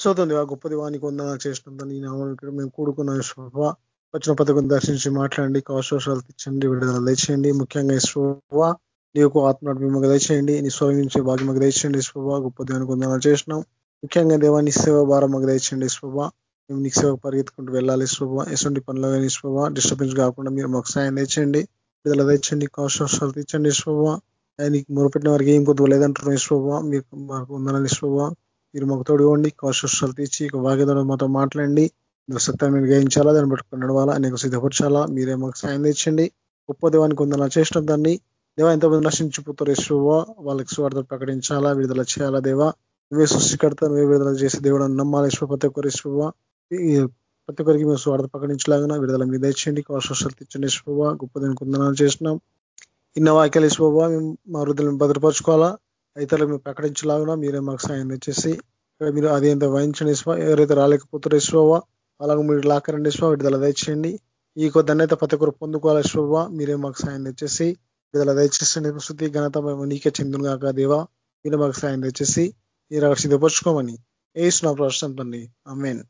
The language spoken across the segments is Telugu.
సోతుంది ఆ గొప్ప దివానికి వందనాలు చేసినందుకు ఈ నామం ఇక్కడ మేము కూడుకున్న శోభ వచ్చిన పథకం దర్శించి మాట్లాడండి కవశోషాలు తెచ్చండి విడుదల దయచేయండి. ముఖ్యంగా శోభ నీకు ఆత్మ మిమ్మల్ని దయచేయండి. నీ స్వయం భాగ్యం మాకు దయచేయండి శోభ గొప్ప దేవానికి వందనాలు చేసినాం ముఖ్యంగా దేవాన్ని సేవ భారం మాకు దయచేయండి శోభ మేము నీకు సేవ పరిగెత్తుకుంటూ వెళ్ళాలి శోభ ఎటువంటి పనులు కానీ శోభ డిస్టర్బెన్స్ కాకుండా మీరు మాకు సాయం తెచ్చండి విడుదల తెచ్చండి కవశోషాలు తెచ్చండి శోభ నీకు మొరపెట్టిన వారికి ఏం కొద్దు లేదంటున్నాం శోభ మీకు మాకు ఉండాలని శోభ మీరు మాకు తోడుకోండి కవశోషాలు తీర్చి వాగ్యత మాతో మాట్లాడండి. సత్యం మీరు గ్రహించాలా దాన్ని పట్టుకుని నడవాలా నీకు సిద్ధపరచాలా మీరే మాకు సాయం తెచ్చండి. గొప్ప దేవానికి ఉందలా చేసిన దాన్ని. దేవా ఎంతమంది నశించిపోతారు యశ్వ వాళ్ళకి స్వార్థ ప్రకటించాలా విడుదల చేయాలా దేవా? నువ్వే సృష్టికర్త నువ్వే విడుదల చేసే దేవుడు నమ్మాలి యశ్వ ప్రతి ఒక్కరు యశ్వ ప్రతి ఒక్కరికి మేము స్వార్థ ప్రకటించలాగా విడుదల మీద ఇచ్చండి కవశోషాలు తెచ్చండి యశ్వ గొప్ప దేనికి వందనాలు చేసినాం ఇన్న వాక్యాలు యశ్వ మేము మా వృద్ధులను భద్రపరచుకోవాలా? ఇతరులకు మేము ప్రకటించలాగా మీరే మాకు సాయం తెచ్చేసి మీరు అది ఎంత వహించండి ఎవరైతే రాలేకపోతారో ఇసుకోవా అలాగే మీరు లాకరండి ఇసుకో విడుదల దయచేయండి. ఈ కొద్దనైతే ప్రతి ఒక్కరు పొందుకోవాలి ఇసుకోవా మీరే మాకు సాయం తెచ్చేసి విడుదల దయచేసండి శృతి ఘనత మేము నీకే చెందును కాక దేవా మీరే మాకు సాయం తెచ్చేసి మీరు అక్కడ సిద్ధపరచుకోమని వేసిన ప్రశ్న తండ్రి. Amen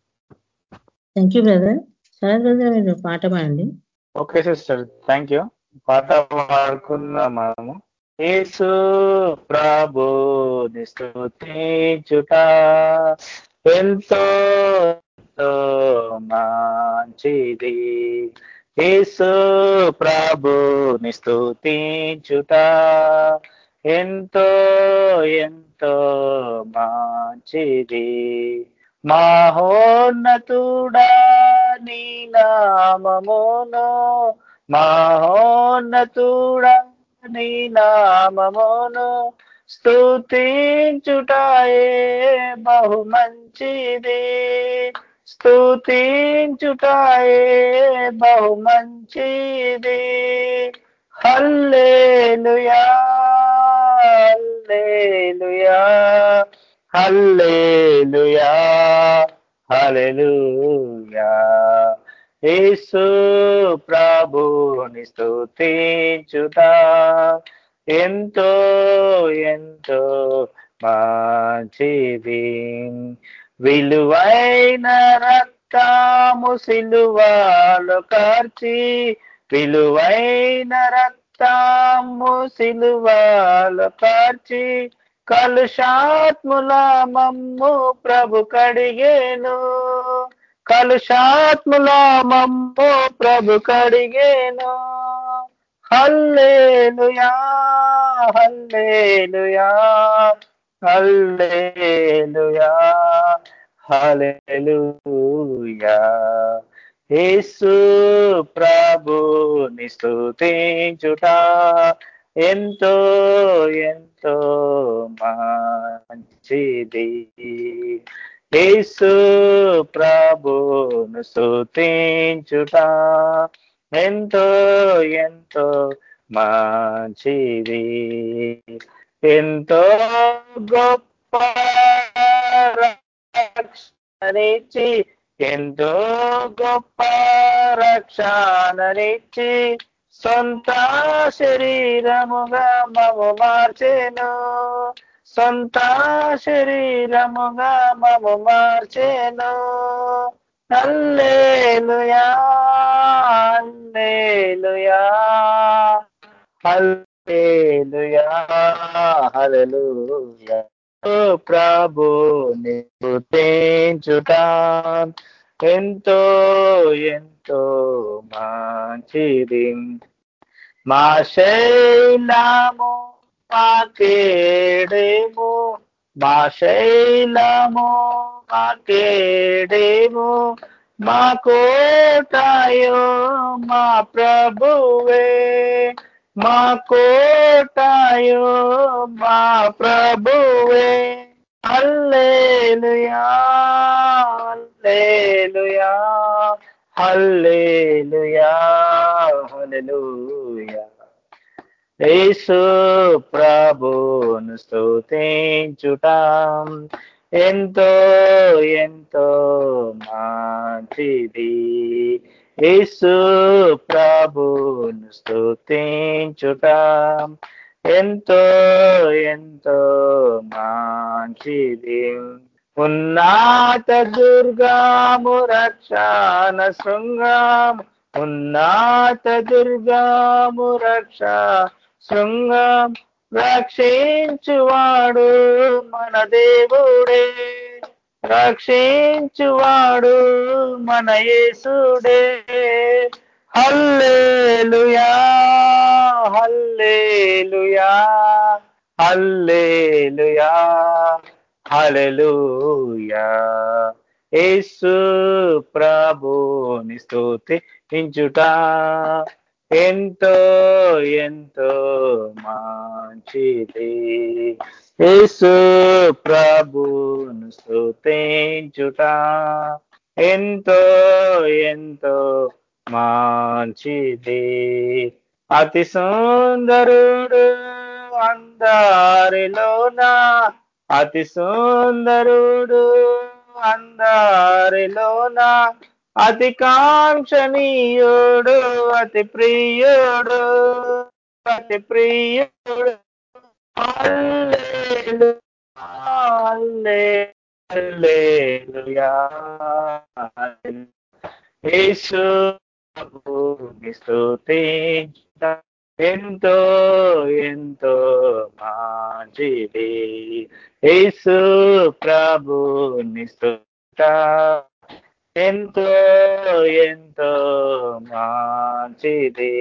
thank you brother Sharath brother మీరు పాట పాడండి. Okay sister. థ్యాంక్ యూ పాట పాడుకున్నాం మనము. యేసు ప్రభు స్తుతించుట ఎంతో మంచిది. యేసు ప్రభు స్తుతించుట ఎంతో ఎంతో మంచిది. మహోన్నతుడా నీ నామమును మహోన్నతుడా నీ నామమును స్తుతించుటాయే బహు మంచిది స్తుతించుటాయే బహు మంచిది hallelujah hallelujah hallelujah hallelujah. Yesu ప్రభుని స్తుతించుట. ఎంతో ఎంతో మంచిది విలువైన రక్తము సిలువాలు కార్చి విలువైన రక్తము సిలువాలు కార్చి కలుషాత్ముల మమ్ము ప్రభు కడిగేను. కలుషాత్ముల మమ్ము ప్రభు కడిగేను. Hallelujah hallelujah hallelujah hallelujah. Yesu ప్రభుని స్తుతించుట ఎంతో ఎంతో మంచిది. యేసు ప్రభును స్తుతించుట ఎంతో ఎంతో మంచిది. ఎంతో గొప్ప రక్షణనిచ్చి ఎంతో గొప్ప రక్షణనిచ్చి సొంత శరీరముగా మము మార్చెను. సొంత శరీరముగా మము మార్చేను. అల్లేలుయా అల్లేలుయా హల్లేలుయా హల్లెలూయా. ప్రభు నిపుతించుట ఎంతో ఎంతో మంచిది. మా శైలాము మాకేడేము మా శైలము మాకేడేము మా కోటాయో మా ప్రభువే మా కోటాయో మా ప్రభువే hallelujah hallelujah hallelujah hallelujah Yesu ప్రభును స్తుతించుట. ఎంతో ఎంతో మంచిది. యేసు ప్రభును స్తుతించుట. ఎంతో ఎంతో మంచిది. ఉన్నాత దుర్గాము రక్షణ శృంగాము ఉన్నాత దుర్గాము రక్ష శృంగం రక్షించువాడు మన దేవుడే. రక్షించువాడు మన యేసుడే. Hallelujah hallelujah hallelujah hallelujah. Yesu ప్రభుని స్తుతించుట ఎంతో ఎంతో మంచిది. యేసు ప్రభును స్తుతించుట ఎంతో ఎంతో మంచిది. అతి సుందరుడు అందారిలోనా అతి సుందరుడు అందారిలోనా అతి కాంక్షణీయుడు అతి ప్రియుడు అతి ప్రియుడు హల్లెలూయా. యేసు ప్రభుని ఎంతో ఎంతో మాజిది. యేసు ప్రభుని స్తుత ఎంతో ఎంతో మంచిది.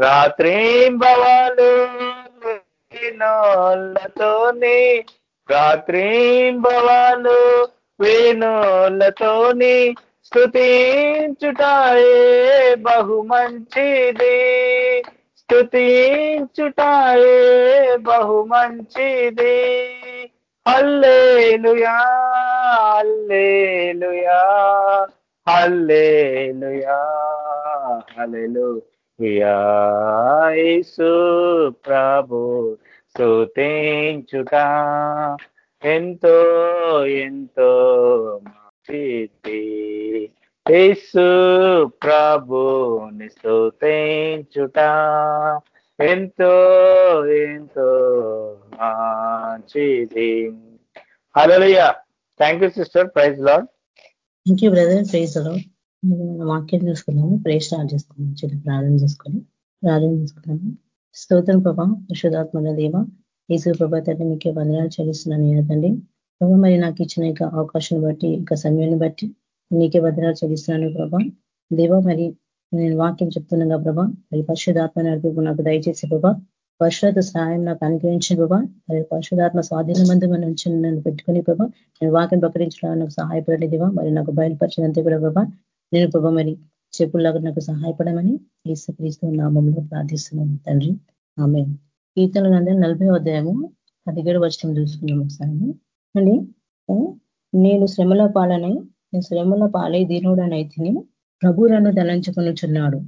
రాత్రి భవాలు వినోళ్ళతోని రాత్రి భవాలు వినోళ్ళతోని స్తుతించుటాయే బహు మంచిది. స్తుతించుటాయే బహు మంచిది. Hallelujah hallelujah hallelujah hallelujah. Yesu ప్రభు స్తుతించుట ఎంతో ఎంతో మంచిది యేసు ప్రభుని స్తుతించుట ఎంతో ఎంతో మంచిది. హలోయ thank you sister praise lord thank you brother praise వాక్యం చూసుకున్నాము ప్రేస్ స్టార్ట్ చేసుకున్నాము చిన్న ప్రార్థన చేసుకొని ప్రార్థన చేసుకున్నాము స్తోత్రం ప్రభా విశుధాత్మల దేవ యేసు ప్రభా తండ్రి మీకే వందనాలు చెల్లిస్తున్నాను ఏదండి ప్రభా మరి నాకు ఇచ్చిన ఇక అవకాశం బట్టి ఇంకా సమయాన్ని బట్టి నీకే వందనాలు చెల్లిస్తున్నాను ప్రభా. దేవ మరి నేను వాక్యం చెప్తున్నాగా ప్రభా. మరి పరిశుధాత్మ నడిపి నాకు దయచేసి ప్రభా. పరిశుధాత్మ సహాయం నాకు అనుగ్రహించిన ప్రభా. మరి పరిశుధాత్మ స్వాధీన మంది మన నుంచి నన్ను పెట్టుకుని ప్రభా. నేను వాక్యం ప్రకటించడానికి నాకు సహాయపడండి మరి నాకు బయలుపరిచినంతే కూడా ప్రభా. నేను ప్రభా మరి చెప్పుల్లాగా నాకు సహాయపడమని క్రీస్తు నామంలో ప్రార్థిస్తున్నాను తండ్రి. ఆమె కీర్తన గ్రంథం నలభై అధ్యాయము పదిహేడు వచ్చిన చూసుకున్నాం ఒకసారి. అండి నేను శ్రమల పాలనై నేను శ్రమల పాలై దీనుడనైతిని ప్రభు నన్ను తలంచుకొనుచున్నాడు.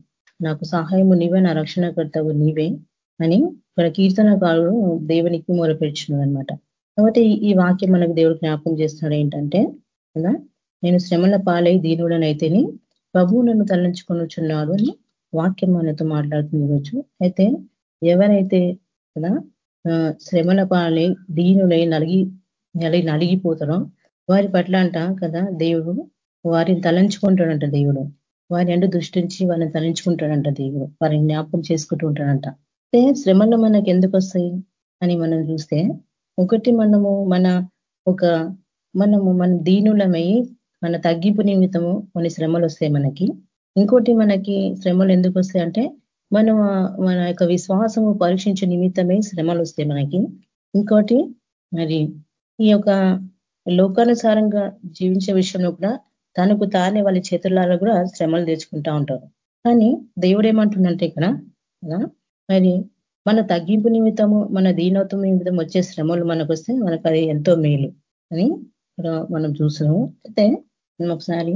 నాకు సహాయము నీవే నా రక్షణకర్తవు నీవే అని ఇక్కడ కీర్తనకారుడు దేవునికి మొరపెడుచున్నాడు అనమాట కాబట్టి ఈ వాక్యం మనకు దేవుడు జ్ఞాపకం చేస్తున్నాడు ఏంటంటే కదా నేను శ్రమల పాలై దీనుడనైతేని ప్రభు నన్ను తలంచుకొనుచున్నాడు అని వాక్యం మనతో మాట్లాడుతుంది ఈరోజు. అయితే ఎవరైతే కదా శ్రమల పాలై దీనులై నలిగి నలి నలిగిపోతారో వారి పట్ల అంట కదా దేవుడు వారిని తలంచుకుంటాడంట దేవుడు. వారి అంటూ దృష్టించి వారిని తరించుకుంటాడంట దేవుడు. వారిని జ్ఞాపకం చేసుకుంటూ ఉంటాడంట. అంటే శ్రమలు మనకి ఎందుకు వస్తాయి అని మనం చూస్తే ఒకటి మనము మన ఒక మనము మన దీనులమై మన తగ్గింపు నిమిత్తము కొన్ని శ్రమలు వస్తాయి మనకి. ఇంకోటి మనకి శ్రమలు ఎందుకు వస్తాయి అంటే మనం మన యొక్క విశ్వాసము పరీక్షించే నిమిత్తమే శ్రమలు వస్తాయి మనకి. ఇంకోటి మరి ఈ యొక్క లోకానుసారంగా జీవించే విషయంలో కూడా తనకు తానే వాళ్ళ చేతులలో కూడా శ్రమలు తెచ్చుకుంటా ఉంటారు. కానీ దేవుడు ఏమంటుండంటే ఇక్కడ మరి మన తగ్గింపు నిమిత్తము మన దీనత్వం నిమిత్తం వచ్చే శ్రమలు మనకు వస్తే మనకు అది ఎంతో మేలు అని మనం చూస్తున్నాము. అయితే మనం ఒకసారి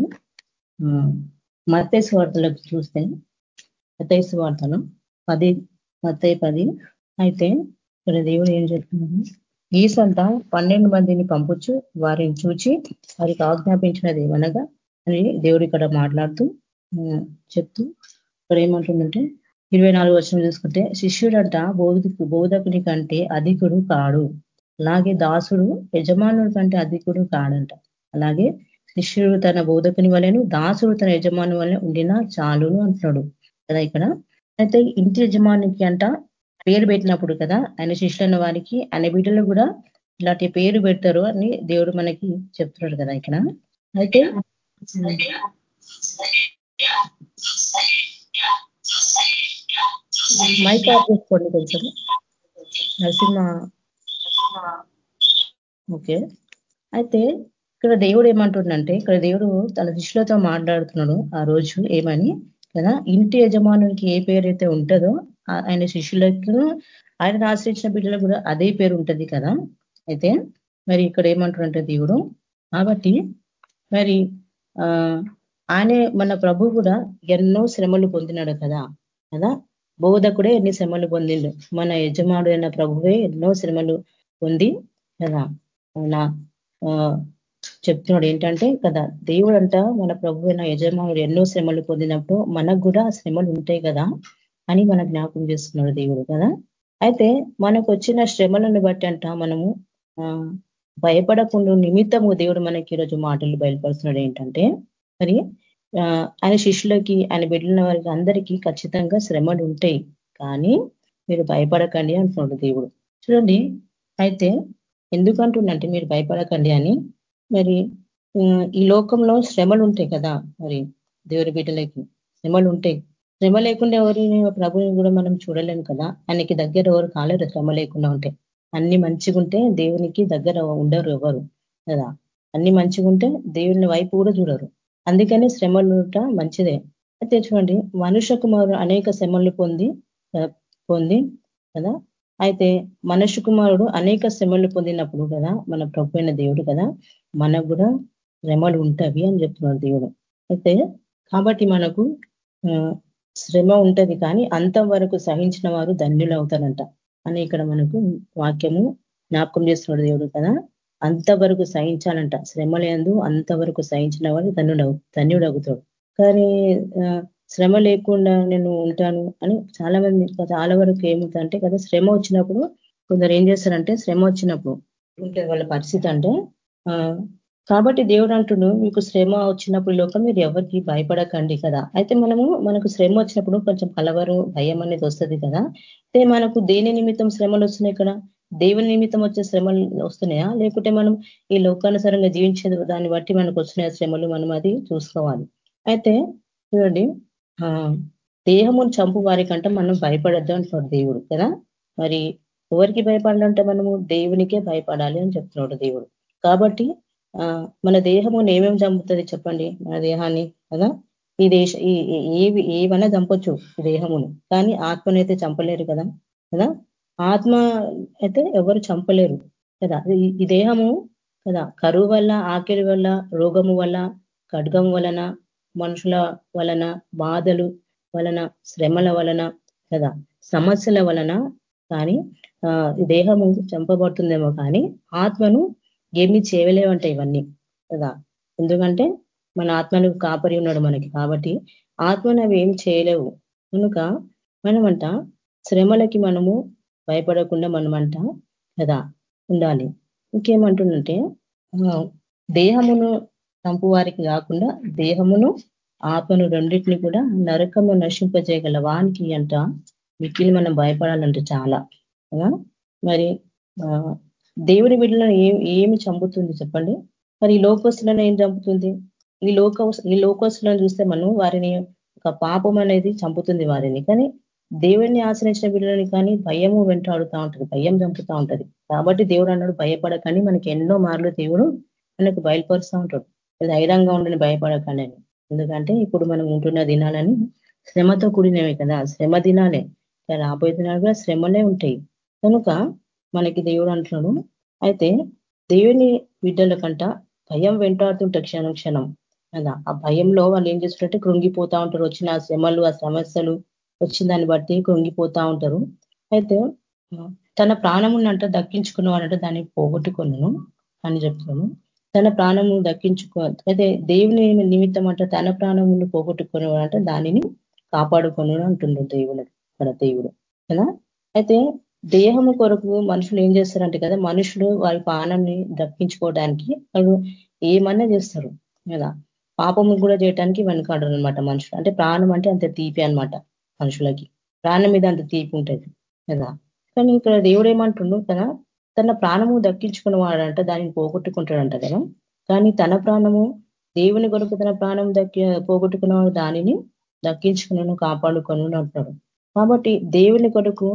మత్తేసు వార్తలకు చూస్తే మత్తేసు వార్తలు పది మత్తై పది అయితే ఇక్కడ దేవుడు ఏం చెప్తున్నాడు? ఈసంతా పన్నెండు మందిని పంపొచ్చు వారిని చూచి వారికి ఆజ్ఞాపించినది ఏమనగా అని దేవుడు ఇక్కడ మాట్లాడుతూ చెప్తూ ఇక్కడ ఏమంటుందంటే ఇరవై నాలుగు వర్షం చూసుకుంటే శిష్యుడంట బోధకు బోధకుని కంటే అధికుడు కాడు. అలాగే దాసుడు యజమానుడి కంటే అధికుడు కాడంట. అలాగే శిష్యుడు తన బోధకుని వలెను దాసుడు తన యజమాని వలె ఉండినా చాలును అంటున్నాడు. కదా ఇక్కడ. అయితే ఇంటి యజమానికి అంట పేరు పెట్టినప్పుడు కదా ఆయన శిష్యులైన వారికి ఆయన బిడ్డలు కూడా ఇలాంటి పేరు పెడతారు అని దేవుడు మనకి చెప్తున్నాడు కదా ఇక్కడ. అయితే మైక్ ఆఫ్ చేసుకోండి కొంచెం. నరసింహ. ఓకే. అయితే ఇక్కడ దేవుడు ఏమంటుండంటే ఇక్కడ దేవుడు తన శిష్యులతో మాట్లాడుతున్నాడు ఆ రోజు ఏమని కదా ఇంటి యజమానునికి ఏ పేరు అయితే ఉంటుందో ఆయన శిష్యులకు ఆయన ఆశ్రయించిన బిడ్డలకు కూడా అదే పేరు ఉంటుంది కదా. అయితే మరి ఇక్కడ ఏమంటుంటే దేవుడు కాబట్టి మరి ఆయనే మన ప్రభు కూడా ఎన్నో శ్రమలు పొందినాడు కదా కదా? బోధకుడే ఎన్ని శ్రమలు పొందిండు. మన యజమాడు అయిన ప్రభువే ఎన్నో శ్రమలు పొంది కదా? నా చెప్తున్నాడు ఏంటంటే కదా దేవుడు అంట మన ప్రభు అయిన యజమానుడు ఎన్నో శ్రమలు పొందినప్పుడు మనకు కూడా శ్రమలు ఉంటాయి కదా. అని మన జ్ఞాపకం చేస్తున్నాడు దేవుడు కదా? అయితే మనకు వచ్చిన శ్రమలను బట్టి అంట మనము భయపడకుండా నిమిత్తము దేవుడు మనకి ఈరోజు మాటలు బయలుపరుస్తున్నాడు ఏంటంటే మరి ఆయన శిష్యులకి ఆయన బిడ్డల వారికి అందరికీ ఖచ్చితంగా శ్రమలు ఉంటాయి. కానీ మీరు భయపడకండి అంటున్నాడు దేవుడు. చూడండి అయితే ఎందుకంటుండంటే మీరు భయపడకండి అని మరి ఈ లోకంలో శ్రమలు ఉంటాయి కదా? మరి దేవుడి బిడ్డలకి శ్రమలు ఉంటాయి. శ్రమ లేకుండా ఎవరిని ప్రభుని కూడా మనం చూడలేము కదా? ఆయనకి దగ్గర ఎవరు కాలేరు శ్రమ లేకుండా ఉంటే. అన్ని మంచిగా ఉంటే దేవునికి దగ్గర ఉండరు ఎవరు కదా? అన్ని మంచిగా ఉంటే దేవుని వైపు కూడా చూడరు. అందుకని శ్రమలు మంచిదే. అయితే చూడండి మనుష్య కుమారు అనేక శ్రమలు పొంది పొంది కదా? అయితే మనుష్య కుమారుడు అనేక శ్రమలు పొందినప్పుడు కదా మన ప్రభు దేవుడు కదా మనకు కూడా శ్రమలు ఉంటవి అని చెప్తున్నాడు దేవుడు. అయితే కాబట్టి మనకు శ్రమ ఉంటది కానీ అంతవరకు సహించిన వారు ధన్యులు అవుతారంట అని ఇక్కడ మనకు వాక్యము జ్ఞాపకం చేస్తున్నాడు దేవుడు కదా. అంతవరకు సహించాలంట. శ్రమ లేదు అంతవరకు సహించిన వాడు ధన్యుడు ధన్యుడు అవుతాడు కానీ శ్రమ లేకుండా నేను ఉంటాను అని చాలా మంది చాలా వరకు ఏమవుతుందంటే కదా శ్రమ వచ్చినప్పుడు కొందరు ఏం చేస్తారంటే శ్రమ వచ్చినప్పుడు ఉంటుంది వాళ్ళ పరిస్థితి అంటే కాబట్టి దేవుడు అంటుడు మీకు శ్రమ వచ్చినప్పుడు లోకం మీరు ఎవరికి భయపడకండి కదా. అయితే మనము మనకు శ్రమ వచ్చినప్పుడు కొంచెం కలవరు భయం అనేది వస్తుంది కదా. అయితే మనకు దేని నిమిత్తం శ్రమలు వస్తున్నాయి ఇక్కడ? దేవుని నిమిత్తం వచ్చే శ్రమలు వస్తున్నాయా? లేకుంటే మనం ఈ లోకానుసారంగా జీవించే దాన్ని బట్టి మనకు వస్తున్నాయి శ్రమలు? మనం అది చూసుకోవాలి. అయితే చూడండి దేహమును చంపు వారికంటే మనం భయపడద్దు అంటున్నాడు దేవుడు కదా. మరి ఎవరికి భయపడాలంటే మనము దేవునికే భయపడాలి అని చెప్తున్నాడు దేవుడు. కాబట్టి మన దేహము నేమేం చంపుతుంది చెప్పండి? మన దేహాన్ని కదా? ఈ దేశ ఏవి ఏవైనా చంపొచ్చు ఈ దేహమును. కానీ ఆత్మనైతే చంపలేరు కదా? కదా? ఆత్మ అయితే ఎవరు చంపలేరు కదా? ఈ దేహము కదా? కరువు వల్ల ఆకలి వల్ల రోగము వల్ల ఖడ్గం వలన మనుషుల వలన బాధలు వలన శ్రమల వలన కదా? సమస్యల వలన కానీ దేహము చంపబడుతుందేమో కానీ ఆత్మను ఏమీ చేయలేవంట ఇవన్నీ కదా. ఎందుకంటే మన ఆత్మను కాపరి ఉన్నాడు మనకి కాబట్టి ఆత్మను అవి ఏం చేయలేవు. కనుక మనమంట శ్రమలకి మనము భయపడకుండా మనమంట కదా ఉండాలి. ఇంకేమంటుందంటే దేహమును చంపు వారికి కాకుండా దేహమును ఆత్మను రెండింటిని కూడా నరకము నశింపజేయగల వానికి అంట మిక్కిలి మనం భయపడాలంటే చాలా. మరి దేవుడి బిడ్డలను ఏమి చంపుతుంది చెప్పండి? మరి ఈ లోకస్తులను ఏం చంపుతుంది? ఈ లోక ఈ లోకస్తులను చూస్తే మనం వారిని ఒక పాపం అనేది చంపుతుంది వారిని. కానీ దేవుడిని ఆశ్రయించిన బిడ్డలని కానీ భయము వెంటాడుతూ ఉంటుంది భయం చంపుతూ ఉంటుంది. కాబట్టి దేవుడు అన్నాడు భయపడకని మనకి ఎన్నో మార్లు దేవుడు మనకు బయలుపరుస్తూ ఉంటాడు. ధైర్యంగా ఉండని భయపడకండి అని. ఎందుకంటే ఇప్పుడు మనం ఉంటున్న దినాలని శ్రమతో కూడినవి కదా శ్రమ దినాలే. రాబోయే దినాలు కూడా శ్రమలే ఉంటాయి. కనుక మనకి దేవుడు అంటున్నాడు. అయితే దేవుని బిడ్డల కంట భయం వెంటాడుతుంటే క్షణం క్షణం. కదా ఆ భయంలో వాళ్ళు ఏం చేస్తుంటే కృంగిపోతా ఉంటారు. వచ్చిన శ్రమలు ఆ సమస్యలు వచ్చిన దాన్ని బట్టి కృంగిపోతా ఉంటారు. అయితే తన ప్రాణమునంట దక్కించుకున్నవాడంట దాన్ని పోగొట్టుకున్నాను అని చెప్తున్నాను. తన ప్రాణము దక్కించుకో అయితే దేవుని నిమిత్తం అంట తన ప్రాణమును పోగొట్టుకునేవాడంట దానిని కాపాడుకొను అంటుండ్రు దేవుడు అక్కడ దేవుడు. కదా? అయితే దేహము కొరకు మనుషులు ఏం చేస్తారంటే కదా మనుషులు వారి ప్రాణాన్ని దక్కించుకోవడానికి వాళ్ళు ఏమన్నా చేస్తారు కదా? పాపము కూడా చేయడానికి వెనకాడరు అనమాట మనుషులు. అంటే ప్రాణం అంటే అంత తీపి అనమాట మనుషులకి. ప్రాణం మీద అంత తీపి ఉంటుంది కదా? కానీ ఇక్కడ దేవుడు ఏమంటుండు కదా తన ప్రాణము దక్కించుకున్నవాడంట దానిని పోగొట్టుకుంటాడంట కదా? కానీ తన ప్రాణము దేవుని కొరకు తన ప్రాణం దక్కి పోగొట్టుకున్నవాడు దానిని దక్కించుకును కాపాడుకొని అంటున్నాడు కాబట్టి దేవుని కొరకు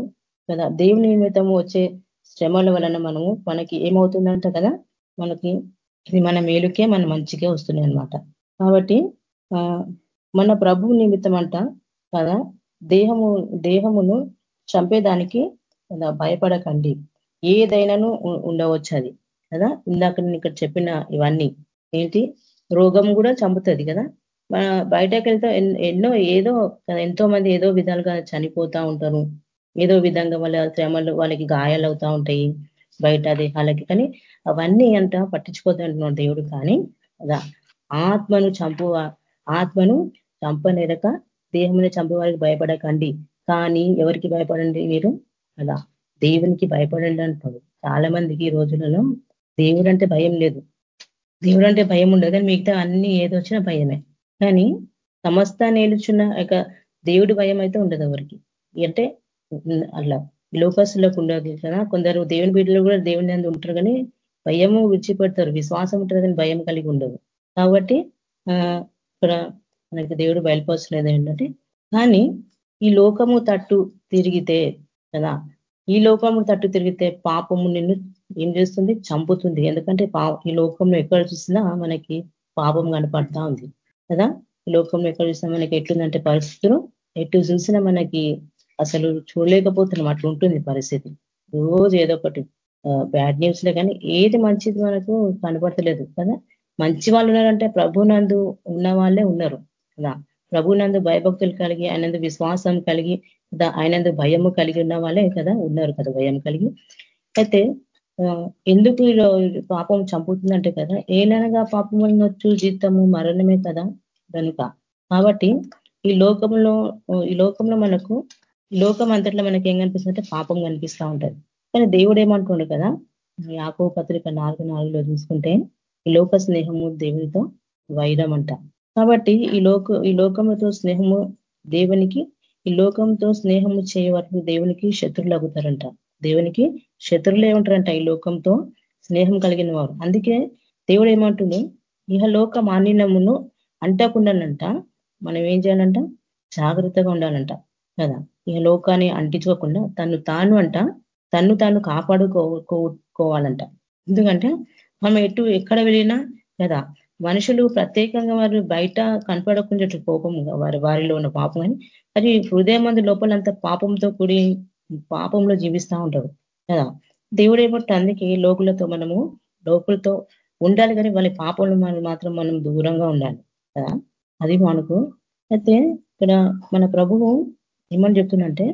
కదా దేవుని నిమిత్తము వచ్చే శ్రమల వలన మనము మనకి ఏమవుతుందంట కదా? మనకి ఇది మన మేలుకే మన మంచికే వస్తున్నాయి అనమాట కాబట్టి మన ప్రభు నిమిత్తం అంట కదా దేహము దేహమును చంపేదానికి భయపడకండి. ఏదైనాను ఉండవచ్చు అది కదా? ఇందాక నేను ఇక్కడ చెప్పిన ఇవన్నీ. ఏంటి? రోగం కూడా చంపుతుంది కదా? బయటకు వెళ్తే ఎన్నో ఏదో ఎంతో మంది ఏదో విధాలుగా చనిపోతా ఉంటారు. ఏదో విధంగా వాళ్ళ శ్రమలు వాళ్ళకి గాయాలు అవుతా ఉంటాయి బయట దేహాలకి. కానీ అవన్నీ అంట పట్టించుకోదంటున్నాడు దేవుడు. కానీ ఆత్మను చంపు ఆత్మను చంపనేరక దేహమును చంపు వారికి భయపడకండి. కానీ ఎవరికి భయపడండి మీరు? అలా దేవునికి భయపడండి అంటాడు చాలా మందికి ఈ రోజులలో దేవుడు అంటే భయం లేదు. దేవుడు అంటే భయం ఉండదు. కానీ మిగతా అన్ని ఏదొచ్చినా భయమే. కానీ సమస్త నేలుచున్న యొక్క దేవుడి భయం అయితే ఉండదు ఎవరికి. అంటే అట్లా లోకస్తులకు ఉండదు కదా? కొందరు దేవుని బిడ్డలు కూడా దేవుని అందు ఉంటారు కానీ భయము విడిచిపెడతారు విశ్వాసం ఉంటుంది కానీ భయం కలిగి ఉండదు. కాబట్టి ఇక్కడ మనకి దేవుడు బయలుపరచలేదు ఏంటంటే కానీ ఈ లోకము తట్టు తిరిగితే కదా ఈ లోకము తట్టు తిరిగితే పాపము నిన్ను ఏం చేస్తుంది? చంపుతుంది. ఎందుకంటే ఈ లోకంలో ఎక్కడ చూసినా మనకి పాపం కనపడతా ఉంది కదా? ఈ లోకంలో ఎక్కడ చూసినా మనకి ఎట్లుందంటే పరిస్థితులు ఎటు చూసినా మనకి అసలు చూడలేకపోతున్నాం. అట్లా ఉంటుంది పరిస్థితి. రోజు ఏదో ఒకటి బ్యాడ్ న్యూస్లే కానీ ఏది మంచిది మనకు కనపడతలేదు కదా. మంచి వాళ్ళు ఉన్నారంటే ప్రభునందు ఉన్న వాళ్ళే ఉన్నారు కదా. ప్రభునందు భయభక్తులు కలిగి ఆయనందు విశ్వాసం కలిగి ఆయనందు భయము కలిగి ఉన్న వాళ్ళే కదా ఉన్నారు కదా భయం కలిగి. అయితే ఎందుకు పాపం చంపుతుందంటే కదా ఏలనగా పాపం నొచ్చు జీతము మరణమే కదా కనుక కాబట్టి ఈ లోకంలో ఈ లోకంలో మనకు లోకం అంతట్లో మనకి ఏం కనిపిస్తుందంటే పాపం కనిపిస్తూ ఉంటుంది. కానీ దేవుడు ఏమంటుండు కదా యాకో పత్రిక నాలుగు నాలుగులో చూసుకుంటే ఈ లోక స్నేహము దేవునితో వైరం అంట. కాబట్టి ఈ లోక ఈ లోకంతో స్నేహము దేవునికి ఈ లోకంతో స్నేహము చేయవరకు దేవునికి శత్రువులు అవుతారంట. దేవునికి శత్రులే ఉంటారంట ఈ లోకంతో స్నేహం కలిగిన వారు. అందుకే దేవుడు ఏమంటుంది ఇహ లోక మాన్యమును అంటకుండానంట. మనం ఏం చేయాలంట? జాగ్రత్తగా ఉండాలంట. కదా? ఇక లోకాన్ని అంటించుకోకుండా తను తాను అంట తను తాను కాపాడుకోవాలంట ఎందుకంటే మనం ఎటు ఎక్కడ వెళ్ళినా కదా మనుషులు ప్రత్యేకంగా వారు బయట కనపడకుండా కోపం వారి వారిలో ఉన్న పాపం అని అది హృదయం మంది లోపలంతా పాపంతో కూడి పాపంలో జీవిస్తూ ఉంటారు కదా. దేవుడు ఏమంటే అందుకే లోకులతో మనము లోకులతో ఉండాలి కానీ వాళ్ళ పాపంలో మనం మాత్రం మనం దూరంగా ఉండాలి కదా. అది మనకు. అయితే ఇక్కడ మన ప్రభువు ఏమని చెప్తున్నంటే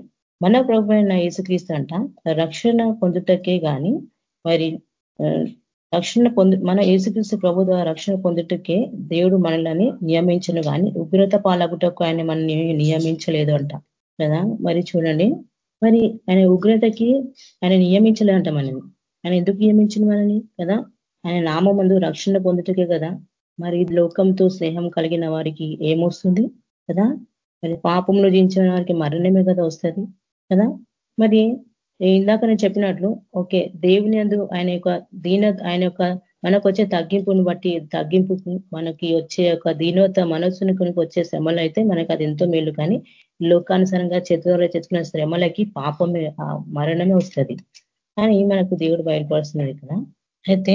మన ప్రభు అయిన యేసుక్రీస్తు అంట రక్షణ పొందుటకే కానీ మరి రక్షణ పొందు మన యేసుక్రీస్తు ప్రభు ద్వారా రక్షణ పొందుటకే దేవుడు మనల్ని నియమించను కానీ ఉగ్రత పాలగుటకు ఆయన మనల్ని నియమించలేదు అంట. కదా? మరి చూడండి. మరి ఆయన ఉగ్రతకి ఆయన నియమించలేదంట మనని ఆయన ఎందుకు నియమించిన మనని కదా? ఆయన నామందు రక్షణ పొందుటకే కదా? మరి లోకంతో స్నేహం కలిగిన వారికి ఏమొస్తుంది? కదా? మరి పాపంలో జీవించిన వారికి మరణమే కదా వస్తుంది కదా? మరి ఇందాక నేను చెప్పినట్లు ఓకే దేవుని అందు ఆయన యొక్క దీన ఆయన యొక్క మనకు వచ్చే తగ్గింపుని బట్టి తగ్గింపు మనకి వచ్చే యొక్క దీనోత మనస్సుని కొనికి వచ్చే శ్రమలు అయితే మనకు అది ఎంతో మేలు. కానీ లోకానుసారంగా చేతుల చెప్పుకున్న శ్రమలకి పాపమే మరణమే వస్తుంది. కానీ మనకు దేవుడు బయలుపరుస్తున్నాడు కదా? అయితే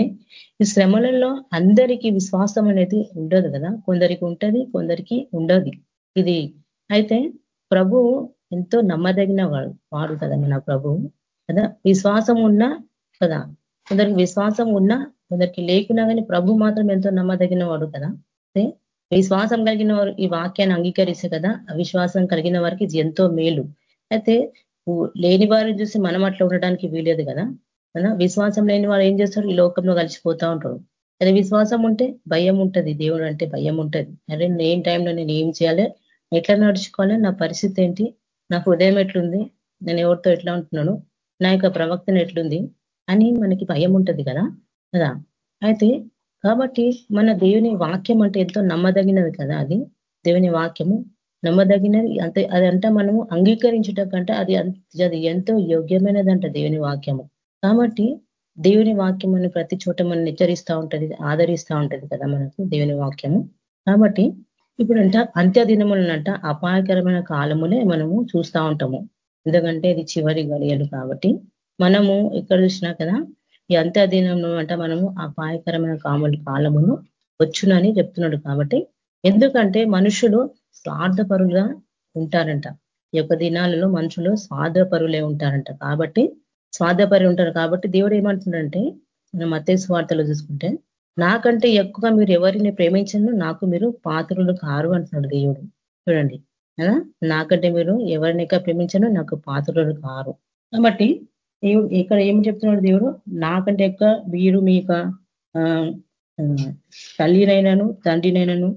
ఈ శ్రమలలో అందరికీ విశ్వాసం అనేది ఉండదు కదా? కొందరికి ఉంటది కొందరికి ఉండదు. ఇది అయితే ప్రభు ఎంతో నమ్మదగిన వాడు వాడు కదా నా ప్రభు కదా? విశ్వాసం ఉన్నా కదా? కొందరికి విశ్వాసం ఉన్నా కొందరికి లేకున్నా కానీ ప్రభు మాత్రం ఎంతో నమ్మదగిన వాడు కదా? విశ్వాసం కలిగిన వారు ఈ వాక్యాన్ని అంగీకరిస్తే కదా అవిశ్వాసం కలిగిన వారికి ఎంతో మేలు. అయితే లేని వారిని చూసి మనం అట్లా ఉండడానికి వీలేదు కదా? విశ్వాసం లేని వారు ఏం చేస్తారు? ఈ లోకంలో కలిసిపోతా ఉంటారు. అదే విశ్వాసం ఉంటే భయం ఉంటుంది దేవుడు అంటే భయం ఉంటుంది. అరే నేను టైంలో నేను ఏం చేయాలి? ఎట్లా నడుచుకోవాలి నా పరిస్థితి ఏంటి? నా హృదయం ఎట్లుంది? నేను ఎవరితో ఎట్లా ఉంటున్నాను? నా యొక్క ప్రవక్తన ఎట్లుంది? అని మనకి భయం ఉంటుంది కదా? కదా? అయితే కాబట్టి మన దేవుని వాక్యం అంటే ఎంతో నమ్మదగినది కదా అది? దేవుని వాక్యము నమ్మదగినది. అంతే అదంతా మనము అంగీకరించట కంటే అది అది ఎంతో యోగ్యమైనదంట దేవుని వాక్యము. కాబట్టి దేవుని వాక్యం అని ప్రతి చోట మనం హెచ్చరిస్తూ ఉంటది ఆదరిస్తూ ఉంటది కదా మనకు దేవుని వాక్యము? కాబట్టి ఇప్పుడంట అంత్య దినములనంట అపాయకరమైన కాలములే మనము చూస్తూ ఉంటాము. ఎందుకంటే ఇది చివరి గడియలు కాబట్టి. మనము ఇక్కడ చూసినా కదా ఈ అంత్య దినంలో అంట మనము అపాయకరమైన కాముల కాలమును వచ్చునని చెప్తున్నాడు కాబట్టి. ఎందుకంటే మనుషులు స్వార్థపరులుగా ఉంటారంట. ఈ యొక్క దినాలలో మనుషులు స్వార్థపరులే ఉంటారంట కాబట్టి స్వార్థపరి ఉంటారు కాబట్టి దేవుడు ఏమంటుండంటే మనం మత్తే స్వార్థలో చూసుకుంటే నాకంటే ఎక్కువగా మీరు ఎవరిని ప్రేమించను నాకు మీరు పాత్రులు కారు అంటున్నాడు దేవుడు. చూడండి. నాకంటే మీరు ఎవరిని ప్రేమించను నాకు పాత్రులు కారు కాబట్టి ఇక్కడ ఏం చెప్తున్నాడు దేవుడు? నాకంటే ఎక్కువ వీరు మీ తల్లినైనాను తండ్రినైనాను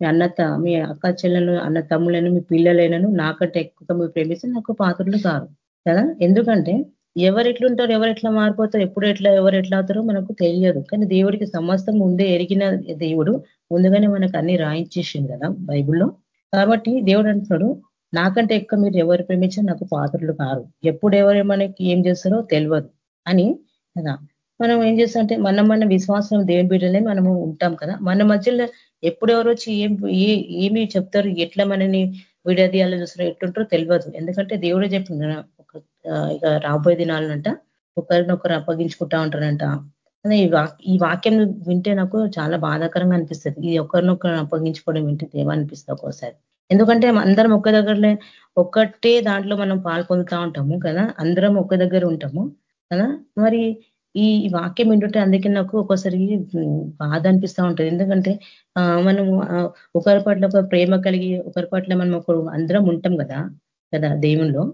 మీ అన్న మీ అక్క చెల్లెలను అన్న తమ్ములను మీ పిల్లలైనను నాకంటే ఎక్కువ మీరు ప్రేమిస్తే నాకు పాత్రలు కారు కదా? ఎందుకంటే ఎవరు ఎట్లుంటారు ఎవరు ఎట్లా మారిపోతారు ఎప్పుడు ఎట్లా ఎవరు ఎట్లా అవుతారో మనకు తెలియదు. కానీ దేవుడికి సమస్తం ముందే ఎరిగిన దేవుడు ముందుగానే మనకు అన్ని రాయించేసింది కదా బైబుల్లో. కాబట్టి దేవుడు అంటున్నాడు నాకంటే ఎక్కువ మీరు ఎవరు ప్రేమించారు నాకు పాత్రలు కారు. ఎప్పుడు ఎవరు మనకి ఏం చేస్తారో తెలియదు. అని కదా. మనం ఏం చేస్తామంటే మనం మన విశ్వాసం దేవుని బిడ్డలే మనము ఉంటాం కదా. మన మధ్యలో ఎప్పుడెవరు వచ్చి ఏం ఏమి చెప్తారు ఎట్లా మనని విడదీయాలని చూస్తారో ఎట్లుంటారో తెలియదు. ఎందుకంటే దేవుడే చెప్పింది ఇక రాబోయే దినాలనంట ఒకరినొకరు అప్పగించుకుంటా ఉంటారంట. అదే ఈ వాక్యం వింటే నాకు చాలా బాధాకరంగా అనిపిస్తుంది. ఇది ఒకరినొకరు అప్పగించుకోవడం వింటే దేవా అనిపిస్తుంది ఒక్కోసారి? ఎందుకంటే అందరం ఒక్క దగ్గరనే ఒక్కటే దాంట్లో మనం పాల్పొందుతా ఉంటాము కదా? అందరం ఒక్క దగ్గర ఉంటాము కదా? మరి ఈ వాక్యం ఏంటంటే అందుకే నాకు ఒక్కోసారి బాధ అనిపిస్తూ ఉంటుంది. ఎందుకంటే మనము ఒకరి పట్ల ఒక ప్రేమ కలిగి ఒకరి పట్ల మనం ఒక అందరం ఉంటాం కదా? కదా? దేవుణ్ణిలో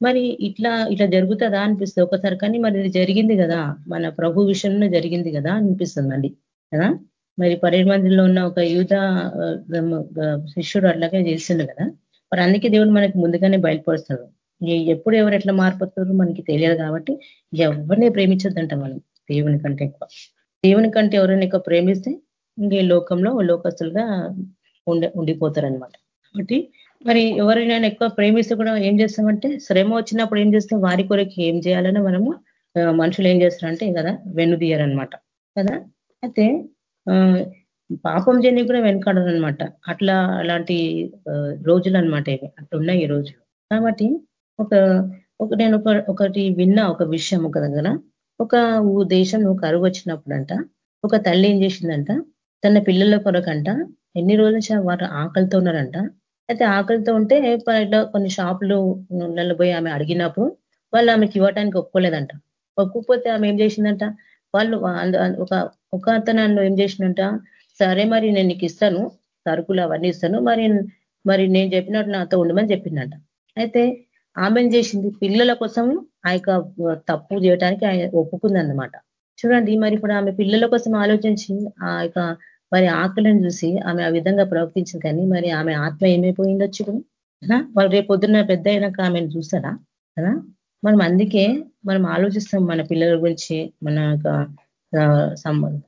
మరి ఇట్లా ఇట్లా జరుగుతుందా అనిపిస్తుంది. ఒకసారి కానీ మరి ఇది జరిగింది కదా. మన ప్రభు విషయంలో జరిగింది కదా అనిపిస్తుంది అండి కదా? మరి పన్నెండు మందిలో ఉన్న ఒక యూత శిష్యుడు అట్లాగే చేసిండు కదా. మరి అందుకే దేవుడు మనకి ముందుగానే బయలుపరుస్తాడు. ఎప్పుడు ఎవరు ఎట్లా మారిపోతారో మనకి తెలియదు కాబట్టి ఎవరిని ప్రేమించొద్దంట మనం దేవుని కంటే ఎక్కువ. దేవుని కంటే ఎవరైనా ఎక్కువ ప్రేమిస్తే ఇంకే లోకంలో లోకస్తులుగా ఉండి ఉండిపోతారనమాట కాబట్టి మరి ఎవరినైనా ఎక్కువ ప్రేమిస్తే కూడా ఏం చేస్తామంటే శ్రమ వచ్చినప్పుడు ఏం చేస్తాం వారి కొరకు ఏం చేయాలని మనము మనుషులు ఏం చేస్తారంటే కదా వెన్నుదీయరనమాట కదా? అయితే పాపం చేయని కూడా వెనకాడరనమాట అట్లా అలాంటి రోజులు అనమాట ఇవి. అట్లున్నాయి ఈ రోజులు. కాబట్టి ఒక ఒక నేను ఒక ఒకటి విన్నా ఒక విషయం ఒక దగ్గర. ఒక దేశం కరువు వచ్చినప్పుడంట ఒక తల్లి ఏం చేసిందంట తన పిల్లల కొరకంట ఎన్ని రోజులు వారు ఆకలితో ఉన్నారంట అయితే ఆకలితో ఉంటే ఇట్లా కొన్ని షాపులు పోయి ఆమె అడిగినప్పుడు వాళ్ళు ఆమెకి ఇవ్వటానికి ఒప్పుకోలేదంట. ఒప్పుకోపోతే ఆమె ఏం చేసిందంట? వాళ్ళు ఒక ఒక అతను ఏం చేసిందంట? సరే మరి నేను నీకు ఇస్తాను సరుకులు అవన్నీ ఇస్తాను మరి మరి నేను చెప్పినట్టు నాతో ఉండమని చెప్పిందంట. అయితే ఆమె చేసింది? పిల్లల కోసం ఆ తప్పు చేయడానికి ఆయన ఒప్పుకుందన్నమాట. చూడండి మరి ఇప్పుడు ఆమె పిల్లల కోసం ఆలోచించి ఆ యొక్క మరి ఆకులను చూసి ఆమె ఆ విధంగా ప్రవర్తించింది కానీ మరి ఆమె ఆత్మ ఏమైపోయిందొచ్చు ఇప్పుడు వాళ్ళు రేపు పొద్దున్న పెద్ద అయినాక ఆమెను చూస్తారా కదా? మనం అందుకే మనం ఆలోచిస్తాం మన పిల్లల గురించి మన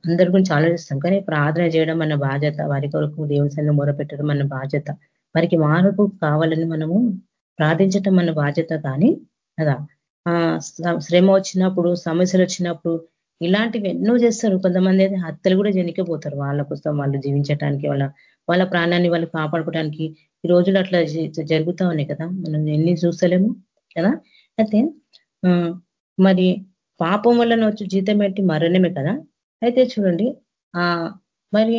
అందరి గురించి ఆలోచిస్తాం. కానీ ప్రార్థన చేయడం మన బాధ్యత వారి కొరకు దేవుని మొరపెట్టడం మన బాధ్యత. వారికి మార్పు కావాలని మనము ప్రార్థించటం మన బాధ్యత కానీ కదా? శ్రమ వచ్చినప్పుడు సమస్యలు వచ్చినప్పుడు ఇలాంటివి ఎన్నో చేస్తారు. కొంతమంది అయితే హత్యలు కూడా జనికపోతారు. వాళ్ళ కోసం వాళ్ళు జీవించటానికి వాళ్ళ వాళ్ళ ప్రాణాన్ని వాళ్ళు కాపాడుకోవడానికి ఈ రోజులు అట్లా జరుగుతా ఉన్నాయి కదా. మనం ఎన్ని చూస్తలేము కదా. అయితే మరి పాపం వల్ల వచ్చి జీతం పెట్టి మరణమే కదా. అయితే చూడండి ఆ మరి